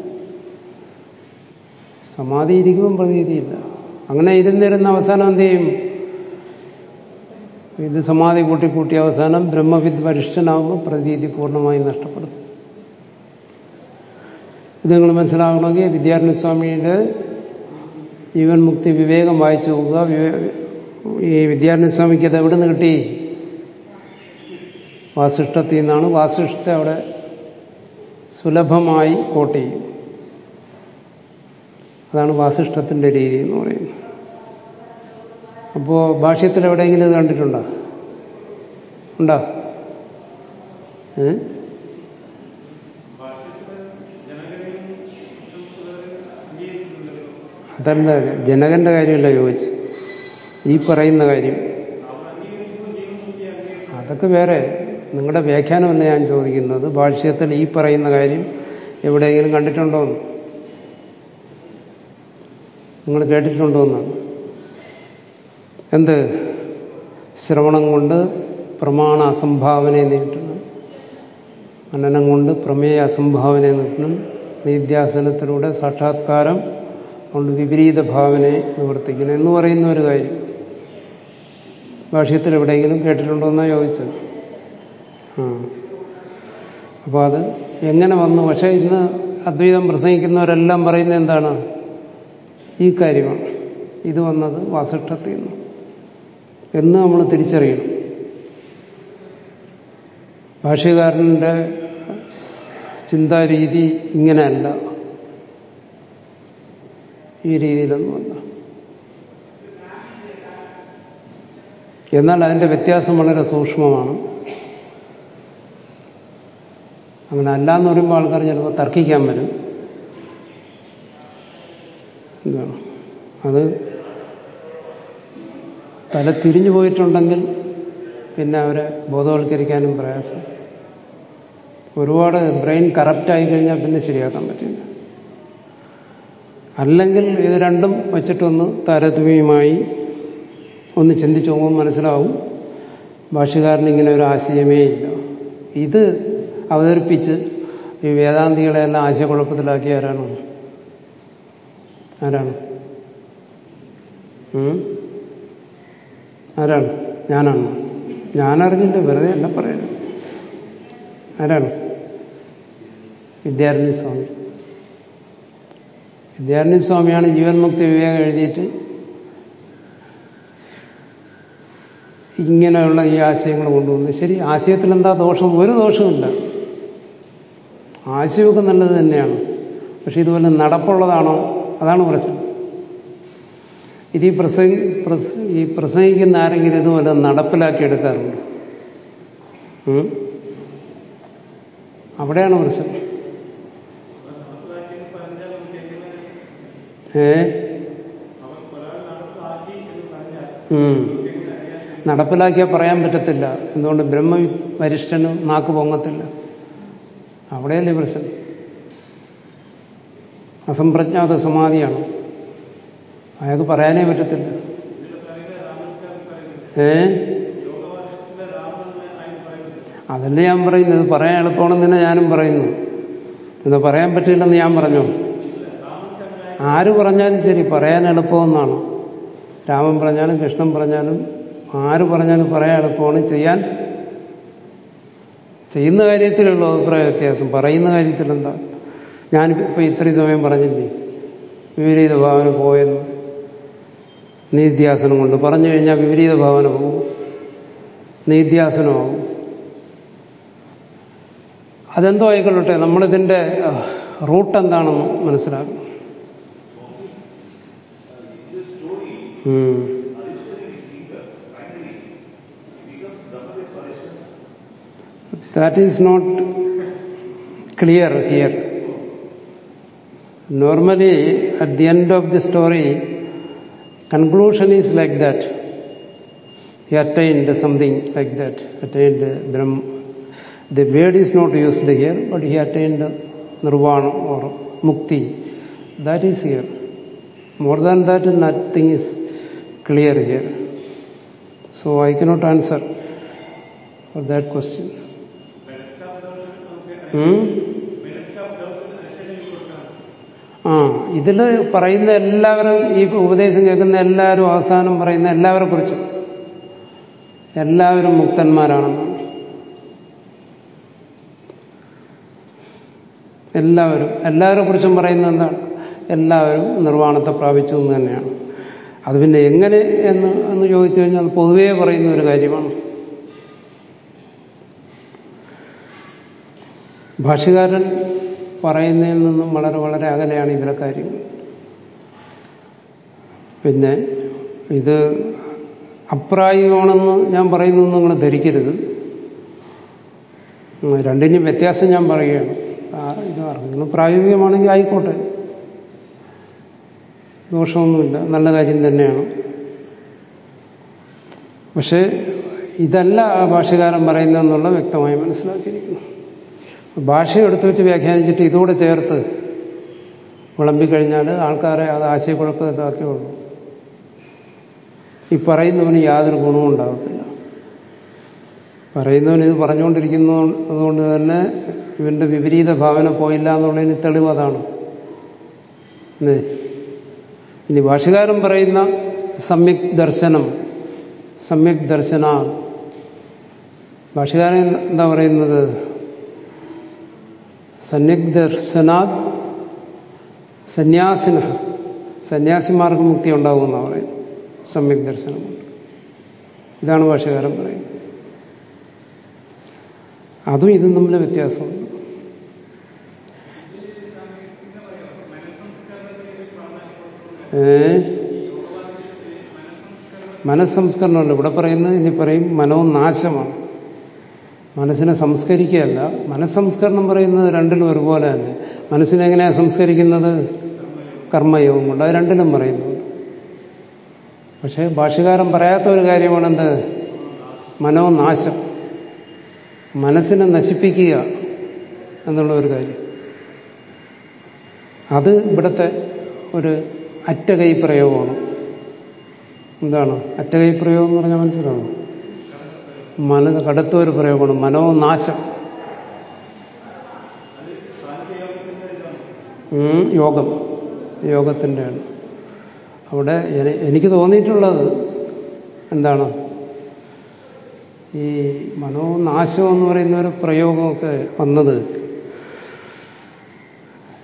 സമാധി ഇരിക്കുമ്പം പ്രതീതിയില്ല. അങ്ങനെ ഇരുന്നിരുന്ന അവസാനം എന്ത് ചെയ്യും? ഇത് സമാധി കൂട്ടി കൂട്ടി അവസാനം ബ്രഹ്മവിദ് വരിഷ്ഠനാകുമ്പോൾ പ്രതീതി പൂർണമായി നഷ്ടപ്പെടും. ഇത് നിങ്ങൾ മനസ്സിലാകണമെങ്കിൽ വിദ്യാരണ്യസ്വാമിയുടെ ജീവൻ മുക്തി വിവേകം വായിച്ചു നോക്കുക. ഈ വിദ്യാരണ്യസ്വാമിക്ക് അത് എവിടെ നിന്ന് കിട്ടി? വാസിഷ്ഠത്തിൽ നിന്നാണ്. വാസിഷ്ഠ അവിടെ സുലഭമായി കോട്ട് ചെയ്യും. അതാണ് വാസിഷ്ഠത്തിന്റെ രീതി എന്ന് പറയുന്നത്. അപ്പോ ഭാഷ്യത്തിൽ എവിടെയെങ്കിലും ഇത് കണ്ടിട്ടുണ്ടോ? ഉണ്ടോ? അതല്ല ജനകന്റെ കാര്യമല്ല ചോദിച്ച് ഈ പറയുന്ന കാര്യം. അതൊക്കെ വേറെ. നിങ്ങളുടെ വ്യാഖ്യാനം വ്യാഖ്യാനമല്ല ഞാൻ ചോദിക്കുന്നത്. ഭാഷ്യത്തിൽ ഈ പറയുന്ന കാര്യം എവിടെയെങ്കിലും കണ്ടിട്ടുണ്ടോ എന്ന് നിങ്ങൾ കേട്ടിട്ടുണ്ടോ എന്നാണ് എന്ത്? ശ്രവണം കൊണ്ട് പ്രമാണ അസംഭാവനയെ നീട്ടണം മനനം കൊണ്ട് പ്രമേയ അസംഭാവനയെ നീട്ടണം നിത്യാസനത്തിലൂടെ സാക്ഷാത്കാരം കൊണ്ട് വിപരീത ഭാവനയെ നിവർത്തിക്കണം എന്ന് പറയുന്ന ഒരു കാര്യം. ഭാഷ്യത്തിൽ എവിടെയെങ്കിലും കേട്ടിട്ടുണ്ടോ എന്നാണ് ചോദിച്ചത്. ആ. അപ്പോൾ അത് എങ്ങനെ വന്നു? പക്ഷേ ഇന്ന് അദ്വൈതം പ്രസംഗിക്കുന്നവരെല്ലാം പറയുന്നത് എന്താണ്? ഈ കാര്യമാണ്. ഇത് വന്നത് വാസിഷ്ഠത്തിൽ നിന്ന്. എന്ന് നമ്മൾ തിരിച്ചറിയണം. ഭാഷ്യകാരന്റെ ചിന്താരീതി ഇങ്ങനെയല്ല. ഈ രീതിയിലൊന്നുമല്ല എന്നാൽ അതിന്റെ വ്യത്യാസം വളരെ സൂക്ഷ്മമാണ്. അങ്ങനെ അല്ല എന്ന് പറയുമ്പോൾ ആൾക്കാർ ചിലപ്പോൾ തർക്കിക്കാൻ വരും. എന്താണ്? അത് തല തിരിഞ്ഞു പോയിട്ടുണ്ടെങ്കിൽ പിന്നെ അവരെ ബോധവൽക്കരിക്കാനും പ്രയാസം. ഒരുപാട് ബ്രെയിൻ കറപ്റ്റായി കഴിഞ്ഞാൽ പിന്നെ ശരിയാക്കാൻ പറ്റില്ല. അല്ലെങ്കിൽ ഇത് രണ്ടും വച്ചിട്ടൊന്ന് താരതമ്യമായി ഒന്ന് ചിന്തിച്ചു പോകുമ്പോൾ മനസ്സിലാവും. ഭാഷകാരന് ഇങ്ങനെ ഒരു ആശയമേ ഇല്ല. ഇത് അവതരിപ്പിച്ച് ഈ വേദാന്തികളെല്ലാം ആശയക്കുഴപ്പത്തിലാക്കിയ ആരാണ്? ആരാണ്? ആരാണ്? ഞാനാണ്. ഞാനറിഞ്ഞില്ല വെറുതെ അല്ല പറയുന്നത് ആരാണ്? വിദ്യാരണ്യ സ്വാമി. വിദ്യാരണ്യ സ്വാമിയാണ് ജീവൻ മുക്തി വിവേകം എഴുതിയിട്ട് ഇങ്ങനെയുള്ള ഈ ആശയങ്ങൾ കൊണ്ടുവന്നു ശരി ആശയത്തിൽ എന്താ ദോഷം? ഒരു ദോഷമില്ല ആശയമൊക്കെ നല്ലത് തന്നെയാണ്. പക്ഷെ ഇതുപോലെ നടപ്പുള്ളതാണോ? അതാണ് പ്രശ്നം. ഈ പ്രസംഗി ഈ പ്രസംഗിക്കുന്ന ആരെങ്കിലും ഇതുപോലെ നടപ്പിലാക്കി എടുക്കാറുണ്ട് അവിടെയാണ് പ്രശ്നം? ഏ? നടപ്പിലാക്കിയാൽ പറയാൻ പറ്റത്തില്ല. എന്തുകൊണ്ട് ബ്രഹ്മ വരിഷ്ഠനും നാക്ക് പൊങ്ങത്തില്ല? അവിടെയല്ലേ പ്രശ്നം? അസംപ്രജ്ഞാത സമാധിയാണ്? അയാൾക്ക് പറയാനേ പറ്റത്തില്ല. ഏ? അതല്ലേ ഞാൻ പറയുന്നത്? പറയാൻ എളുപ്പമാണെന്ന് തന്നെ ഞാനും പറയുന്നു. എന്താ പറയാൻ പറ്റില്ലെന്ന് ഞാൻ പറഞ്ഞു? ആര് പറഞ്ഞാലും ശരി പറയാൻ എളുപ്പമെന്നാണ്. രാമൻ പറഞ്ഞാലും കൃഷ്ണൻ പറഞ്ഞാലും ആര് പറഞ്ഞാലും പറയാൻ എളുപ്പമാണ്. ചെയ്യാൻ ചെയ്യുന്ന കാര്യത്തിലുള്ള അഭിപ്രായ വ്യത്യാസം. പറയുന്ന കാര്യത്തിലെന്താ? ഞാനിപ്പോൾ ഇത്രയും സമയം പറഞ്ഞില്ലേ? വിപരീത ഭാവന പോയെന്ന്. നീത്യാസനം കൊണ്ട് പറഞ്ഞു കഴിഞ്ഞാൽ വിപരീത ഭാവന പോകും. നീത്യാസനമാകും അതെന്തോ ആയിക്കൊള്ളട്ടെ നമ്മളിതിന്റെ റൂട്ട് എന്താണെന്ന് മനസ്സിലാക്കണം that is not clear here normally at the end of the story, conclusion is like that. He attained something like that, attained Brahma. The word is not used here, but he attained nirvana or mukti. That is here. More than that, nothing is clear here. So I cannot answer for that question. Hmm? ആ ഇതിൽ പറയുന്ന എല്ലാവരും ഈ ഉപദേശം കേൾക്കുന്ന എല്ലാവരും അവസാനം പറയുന്ന എല്ലാവരെ കുറിച്ചും എല്ലാവരും മുക്തന്മാരാണെന്നാണ് എല്ലാവരും എല്ലാവരെ കുറിച്ചും പറയുന്നത് എന്താണ്? എല്ലാവരും നിർവാണത്തെ പ്രാപിച്ചു എന്ന് തന്നെയാണ്. അത് പിന്നെ എങ്ങനെ എന്ന് എന്ന് ചോദിച്ചു കഴിഞ്ഞാൽ അത് പൊതുവേ പറയുന്ന ഒരു കാര്യമാണ്. ഭാഷകാരൻ പറയുന്നതിൽ നിന്നും വളരെ വളരെ അകലെയാണ് ഇതിലെ കാര്യങ്ങൾ. പിന്നെ ഇത് അപ്രായോഗികമാണെന്ന് ഞാൻ പറയുന്നു നിങ്ങൾ ധരിക്കരുത്. രണ്ടിനും വ്യത്യാസം ഞാൻ പറയുകയാണ്. ഇത് അറിഞ്ഞു പ്രായോഗികമാണെങ്കിൽ ആയിക്കോട്ടെ. ദോഷമൊന്നുമില്ല. നല്ല കാര്യം തന്നെയാണ്. പക്ഷേ ഇതല്ല ആ ഭാഷകാരൻ പറയുന്നതെന്നുള്ള വ്യക്തമായി മനസ്സിലാക്കിയിരിക്കുന്നു. ഭാഷ എടുത്തു വെച്ച് വ്യാഖ്യാനിച്ചിട്ട് ഇതോടെ ചേർത്ത് വിളമ്പിക്കഴിഞ്ഞാൽ ആൾക്കാരെ അത് ആശയക്കുഴപ്പത്തിലാക്കിയുള്ളൂ ഈ പറയുന്നവന് യാതൊരു ഗുണവും ഉണ്ടാകത്തില്ല പറയുന്നവൻ ഇത് പറഞ്ഞുകൊണ്ടിരിക്കുന്നതുകൊണ്ട് തന്നെ ഇവന്റെ വിപരീത ഭാവന പോയില്ല എന്നുള്ളതിന് തെളിവ് അതാണ്. ഇനി ഭാഷകാരൻ പറയുന്ന സമ്യക് ദർശനം സമ്യക് ദർശന. ഭാഷകാരൻ എന്താ പറയുന്നത്? സന്യക് ദർശനാത് സന്യാസിന സന്യാസിമാർക്ക് മുക്തി ഉണ്ടാകുമെന്നാണ് പറയുന്നത്. സമ്യക് ദർശനം ഇതാണ് ഭാഷകാരൻ പറയുന്നത്. അതും ഇതും തമ്മിൽ വ്യത്യാസമുണ്ട്. മനസ്സംസ്കരണമല്ല. ഇവിടെ പറയുന്നത് ഇനി പറയും മനോനാശമാണ്. മനസ്സിനെ സംസ്കരിക്കുകയല്ല. മനസ്സംസ്കരണം പറയുന്നത് രണ്ടിലും ഒരുപോലെ തന്നെ. മനസ്സിനെങ്ങനെയാണ് സംസ്കരിക്കുന്നത്? കർമ്മയോഗം കൊണ്ട് അത് രണ്ടിലും പറയുന്നുണ്ട് പക്ഷേ ഭാഷകാരൻ പറയാത്ത ഒരു കാര്യമാണെന്ത്? മനോനാശം. മനസ്സിനെ നശിപ്പിക്കുക എന്നുള്ള ഒരു കാര്യം. അത് ഇവിടുത്തെ ഒരു അറ്റകൈ പ്രയോഗമാണ് എന്താണ്? അറ്റകൈ പ്രയോഗം എന്ന് പറഞ്ഞാൽ മനസ്സിലാവും മന കടുത്ത ഒരു പ്രയോഗമാണ്. മനോനാശം. യോഗം. യോഗത്തിന്റെയാണ് അവിടെ എനിക്ക് തോന്നിയിട്ടുള്ളത് എന്താണ്? ഈ മനോനാശം എന്ന് പറയുന്ന ഒരു പ്രയോഗമൊക്കെ വന്നത്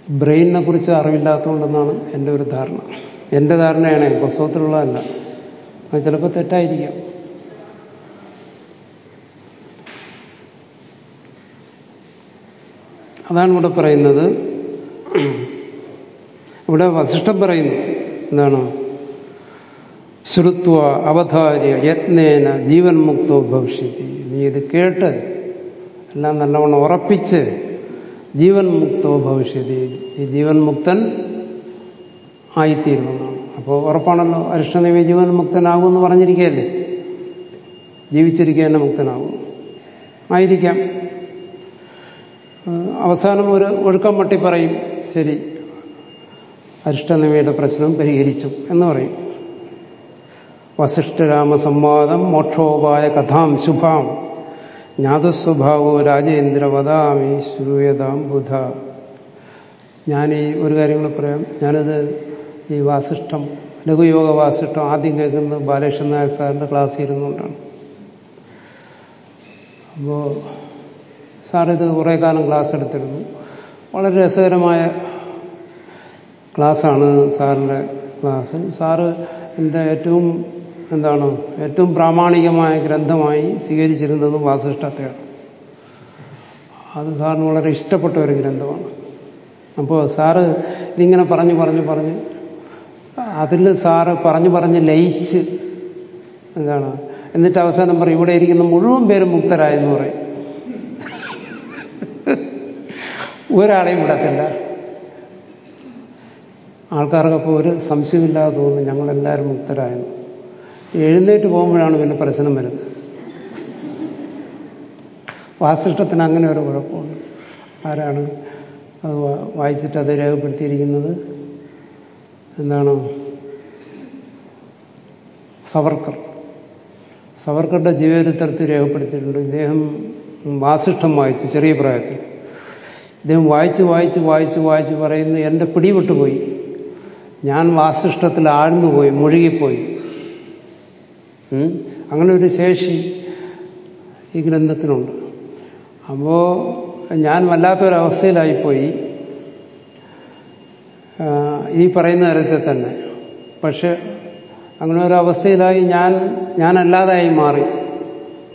ബ്രെയിനിനെ കുറിച്ച് അറിവില്ലാത്തതുകൊണ്ടെന്നാണ് എന്റെ ഒരു ധാരണ. എന്റെ ധാരണയാണ് പുസ്തകത്തിലുള്ളതല്ല അത് ചിലപ്പോൾ തെറ്റായിരിക്കാം. അതാണ് ഇവിടെ പറയുന്നത്. ഇവിടെ വസിഷ്ഠം പറയുന്നു. എന്താണ്? ശ്രുത്വ അവധാര്യ യത്നേന ജീവൻ മുക്തോ ഭവിഷ്യത്തി നീ ഇത് കേട്ട് എല്ലാം നല്ലവണ്ണം ഉറപ്പിച്ച് ജീവൻ മുക്തോ ഭവിഷ്യതി. ഈ ജീവൻ മുക്തൻ ആയിത്തീരുന്നതാണ് അപ്പോൾ ഉറപ്പാണല്ലോ അരിഷ്ടനവി ജീവൻ മുക്തനാകുമെന്ന് പറഞ്ഞിരിക്കുകയല്ലേ? ജീവിച്ചിരിക്കുക തന്നെ മുക്തനാകും. ആയിരിക്കാം. അവസാനം ഒരു ഒഴുക്കം മട്ടി പറയും ശരി അരിഷ്ടനവയുടെ പ്രശ്നം പരിഹരിച്ചു എന്ന് പറയും. വസിഷ്ഠരാമ സംവാദം മോക്ഷോപായ കഥാം ശുഭാം ജ്ഞാതസ്വഭാവോ രാജേന്ദ്ര വദാമി ശ്രൂയതാം ബുധ. ഞാൻ ഈ ഒരു കാര്യം കൂടെ പറയാം. ഞാനിത് ഈ വാസിഷ്ഠം ലഘുയോഗ വാസിഷ്ഠം ആദ്യം കേൾക്കുന്നത് ബാലകൃഷ്ണൻ നായർ സാറിന്റെ ക്ലാസ് ഇരുന്നുകൊണ്ടാണ്. അപ്പോൾ സാറിത് കുറേ കാലം ക്ലാസ് എടുത്തിരുന്നു. വളരെ രസകരമായ ക്ലാസ്സാണ് സാറിന്റെ ക്ലാസ്. സാറ് എന്റെ ഏറ്റവും എന്താണ് ഏറ്റവും പ്രാമാണികമായ ഗ്രന്ഥമായി സ്വീകരിച്ചിരുന്നത് വാസിഷ്ഠത്തെയാണ് അത് സാറിന് വളരെ ഇഷ്ടപ്പെട്ട ഒരു ഗ്രന്ഥമാണ്. അപ്പോൾ സാറ് ഇതിങ്ങനെ പറഞ്ഞു പറഞ്ഞു പറഞ്ഞ്. അതിൽ സാറ് പറഞ്ഞു പറഞ്ഞ് ലയിച്ച് എന്താണ് എന്നിട്ട് അവസാനം പറയും ഇവിടെ ഇരിക്കുന്ന മുഴുവൻ പേരും മുക്തരായെന്ന് പറയും. ഒരാളെയും വിടത്തില്ല. ആൾക്കാർക്കപ്പോൾ ഒരു സംശയമില്ലാതെ തോന്നുന്നു ഞങ്ങളെല്ലാവരും മുക്തരായെന്ന്. എഴുന്നേറ്റ് പോകുമ്പോഴാണ് പിന്നെ പ്രശ്നം വരുന്നത്. വാസിഷ്ടത്തിന് അങ്ങനെ ഒരു കുഴപ്പമുണ്ട്. ആരാണ് അത് വായിച്ചിട്ട് അത് രേഖപ്പെടുത്തിയിരിക്കുന്നത്? എന്താണ്? സവർക്കർ. സവർക്കറുടെ ജീവചരിത്രത്തിൽ രേഖപ്പെടുത്തിയിട്ടുണ്ട്. ഇദ്ദേഹം വാസിഷ്ടം വായിച്ച് ചെറിയ പ്രായത്തിൽ. ഇദ്ദേഹം വായിച്ച് വായിച്ച് വായിച്ച് വായിച്ച് പറയുന്നു എന്റെ പിടിവിട്ടുപോയി. ഞാൻ വാസിഷ്ടത്തിൽ ആഴ്ന്നുപോയി മുഴുകിപ്പോയി. അങ്ങനെ ഒരു ശേഷി ഈ ഗ്രന്ഥത്തിനുണ്ട്. അപ്പോ ഞാൻ വല്ലാത്തൊരവസ്ഥയിലായിപ്പോയി. ഈ പറയുന്ന തരത്തിൽ തന്നെ. പക്ഷെ അങ്ങനെ ഒരു അവസ്ഥയിലായി ഞാൻ ഞാനല്ലാതായി മാറി.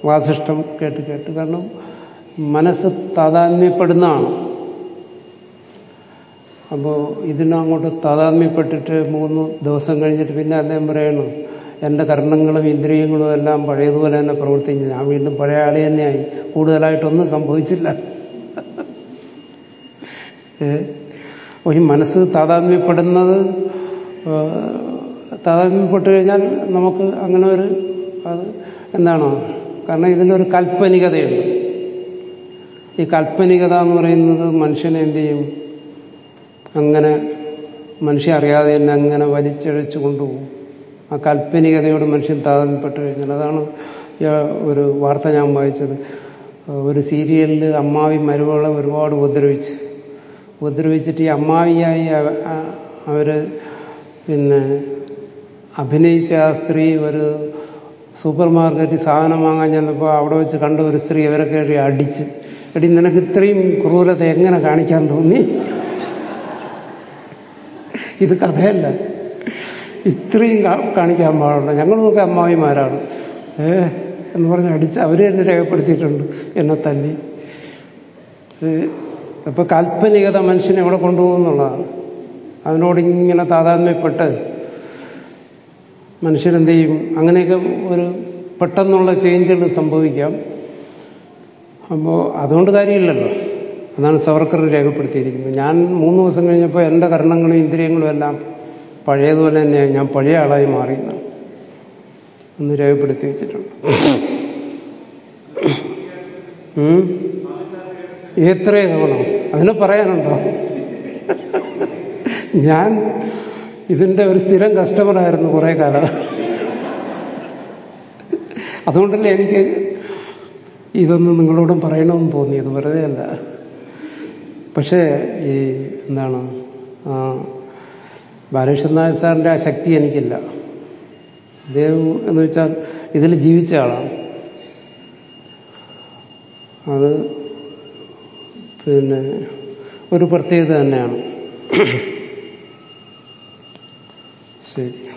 വാസിഷ്ടം കേട്ട് കേട്ട്. കാരണം മനസ്സ് താതാത്മ്യപ്പെടുന്നതാണ്. അപ്പോൾ ഇതിനങ്ങോട്ട് താതാത്മ്യപ്പെട്ടിട്ട് മൂന്ന് ദിവസം കഴിഞ്ഞിട്ട് പിന്നെ അദ്ദേഹം പറയണു എന്റെ കർണങ്ങളും ഇന്ദ്രിയങ്ങളും എല്ലാം പഴയതുപോലെ തന്നെ പ്രവർത്തിച്ചു ഞാൻ വീണ്ടും പഴയ ആളി തന്നെയായി. കൂടുതലായിട്ടൊന്നും സംഭവിച്ചില്ല. അപ്പോൾ ഈ മനസ്സ് താതാത്മ്യപ്പെടുന്നത് താതാത്മ്യപ്പെട്ട് കഴിഞ്ഞാൽ നമുക്ക് അങ്ങനെ ഒരു അത് എന്താണോ? കാരണം ഇതിനൊരു കാൽപ്പനികതയുണ്ട്. ഈ കാൽപ്പനികത എന്ന് പറയുന്നത് മനുഷ്യനെ എന്ത് ചെയ്യും? അങ്ങനെ മനുഷ്യ അറിയാതെ തന്നെ അങ്ങനെ വലിച്ചഴച്ചു കൊണ്ടുപോകും. ആ കാൽപ്പനികതയോട് മനുഷ്യൻ താതപ്പെട്ടു കഴിഞ്ഞാൽ അതാണ് ഒരു വാർത്ത ഞാൻ വായിച്ചത്. ഒരു സീരിയലിൽ അമ്മാവി മരുമകളെ ഒരുപാട് ഉപദ്രവിച്ച്. ഉപദ്രവിച്ചിട്ട് ഈ അമ്മാവിയായി അവർ പിന്നെ അഭിനയിച്ച ആ സ്ത്രീ ഒരു സൂപ്പർ മാർക്കറ്റിൽ സാധനം വാങ്ങാൻ ചെന്നപ്പോൾ അവിടെ വെച്ച് കണ്ട ഒരു സ്ത്രീ അവരെ കയറി അടിച്ച്. എടി നിനക്ക് ഇത്രയും ക്രൂരത എങ്ങനെ കാണിക്കാൻ തോന്നി? ഇത് കഥയല്ല. ഇത്രയും കാണിക്കാൻ പാടുള്ള ഞങ്ങളൊക്കെ അമ്മായിമാരാണ് ഏ എന്ന് പറഞ്ഞ് അടിച്ച് അവർ തന്നെ രേഖപ്പെടുത്തിയിട്ടുണ്ട്. എന്നെ തല്ലി അപ്പോൾ കാൽപ്പനികത മനുഷ്യനെ എവിടെ കൊണ്ടുപോകുന്നുള്ളതാണ് അതിനോട് ഇങ്ങനെ താതാത്മ്യപ്പെട്ട് മനുഷ്യരെന്ത് ചെയ്യും? അങ്ങനെയൊക്കെ ഒരു പെട്ടെന്നുള്ള ചേഞ്ചുകൾ സംഭവിക്കാം. അപ്പോൾ അതുകൊണ്ട് കാര്യമില്ലല്ലോ. അതാണ് സവർക്കർ രേഖപ്പെടുത്തിയിരിക്കുന്നത്. ഞാൻ മൂന്ന് ദിവസം കഴിഞ്ഞപ്പോൾ എന്റെ കർണങ്ങളും ഇന്ദ്രിയങ്ങളും എല്ലാം പഴയതുപോലെ തന്നെയാണ് ഞാൻ പഴയ ആളായി മാറിയെന്ന് ഒന്ന് രേഖപ്പെടുത്തി വെച്ചിട്ടുണ്ട്. എത്രയും തവണ അതിന് പറയാനുണ്ടോ? ഞാൻ ഇതിന്റെ ഒരു സ്ഥിരം കസ്റ്റമറായിരുന്നു കുറേ കാലം. അതുകൊണ്ടല്ലേ എനിക്ക് ഇതൊന്നും നിങ്ങളോടും പറയണമെന്ന് തോന്നിയത്? വെറുതെ അല്ല പക്ഷേ ഈ എന്താണ് ബാലകൃഷ്ണൻ നായർ സാറിന്റെ ആ ശക്തി എനിക്കില്ല. അദ്ദേഹം എന്ന് വെച്ചാൽ ഇതിൽ ജീവിച്ച ആളാണ്. അത് പിന്നെ ഒരു പ്രത്യേകത തന്നെയാണ്. ശരി.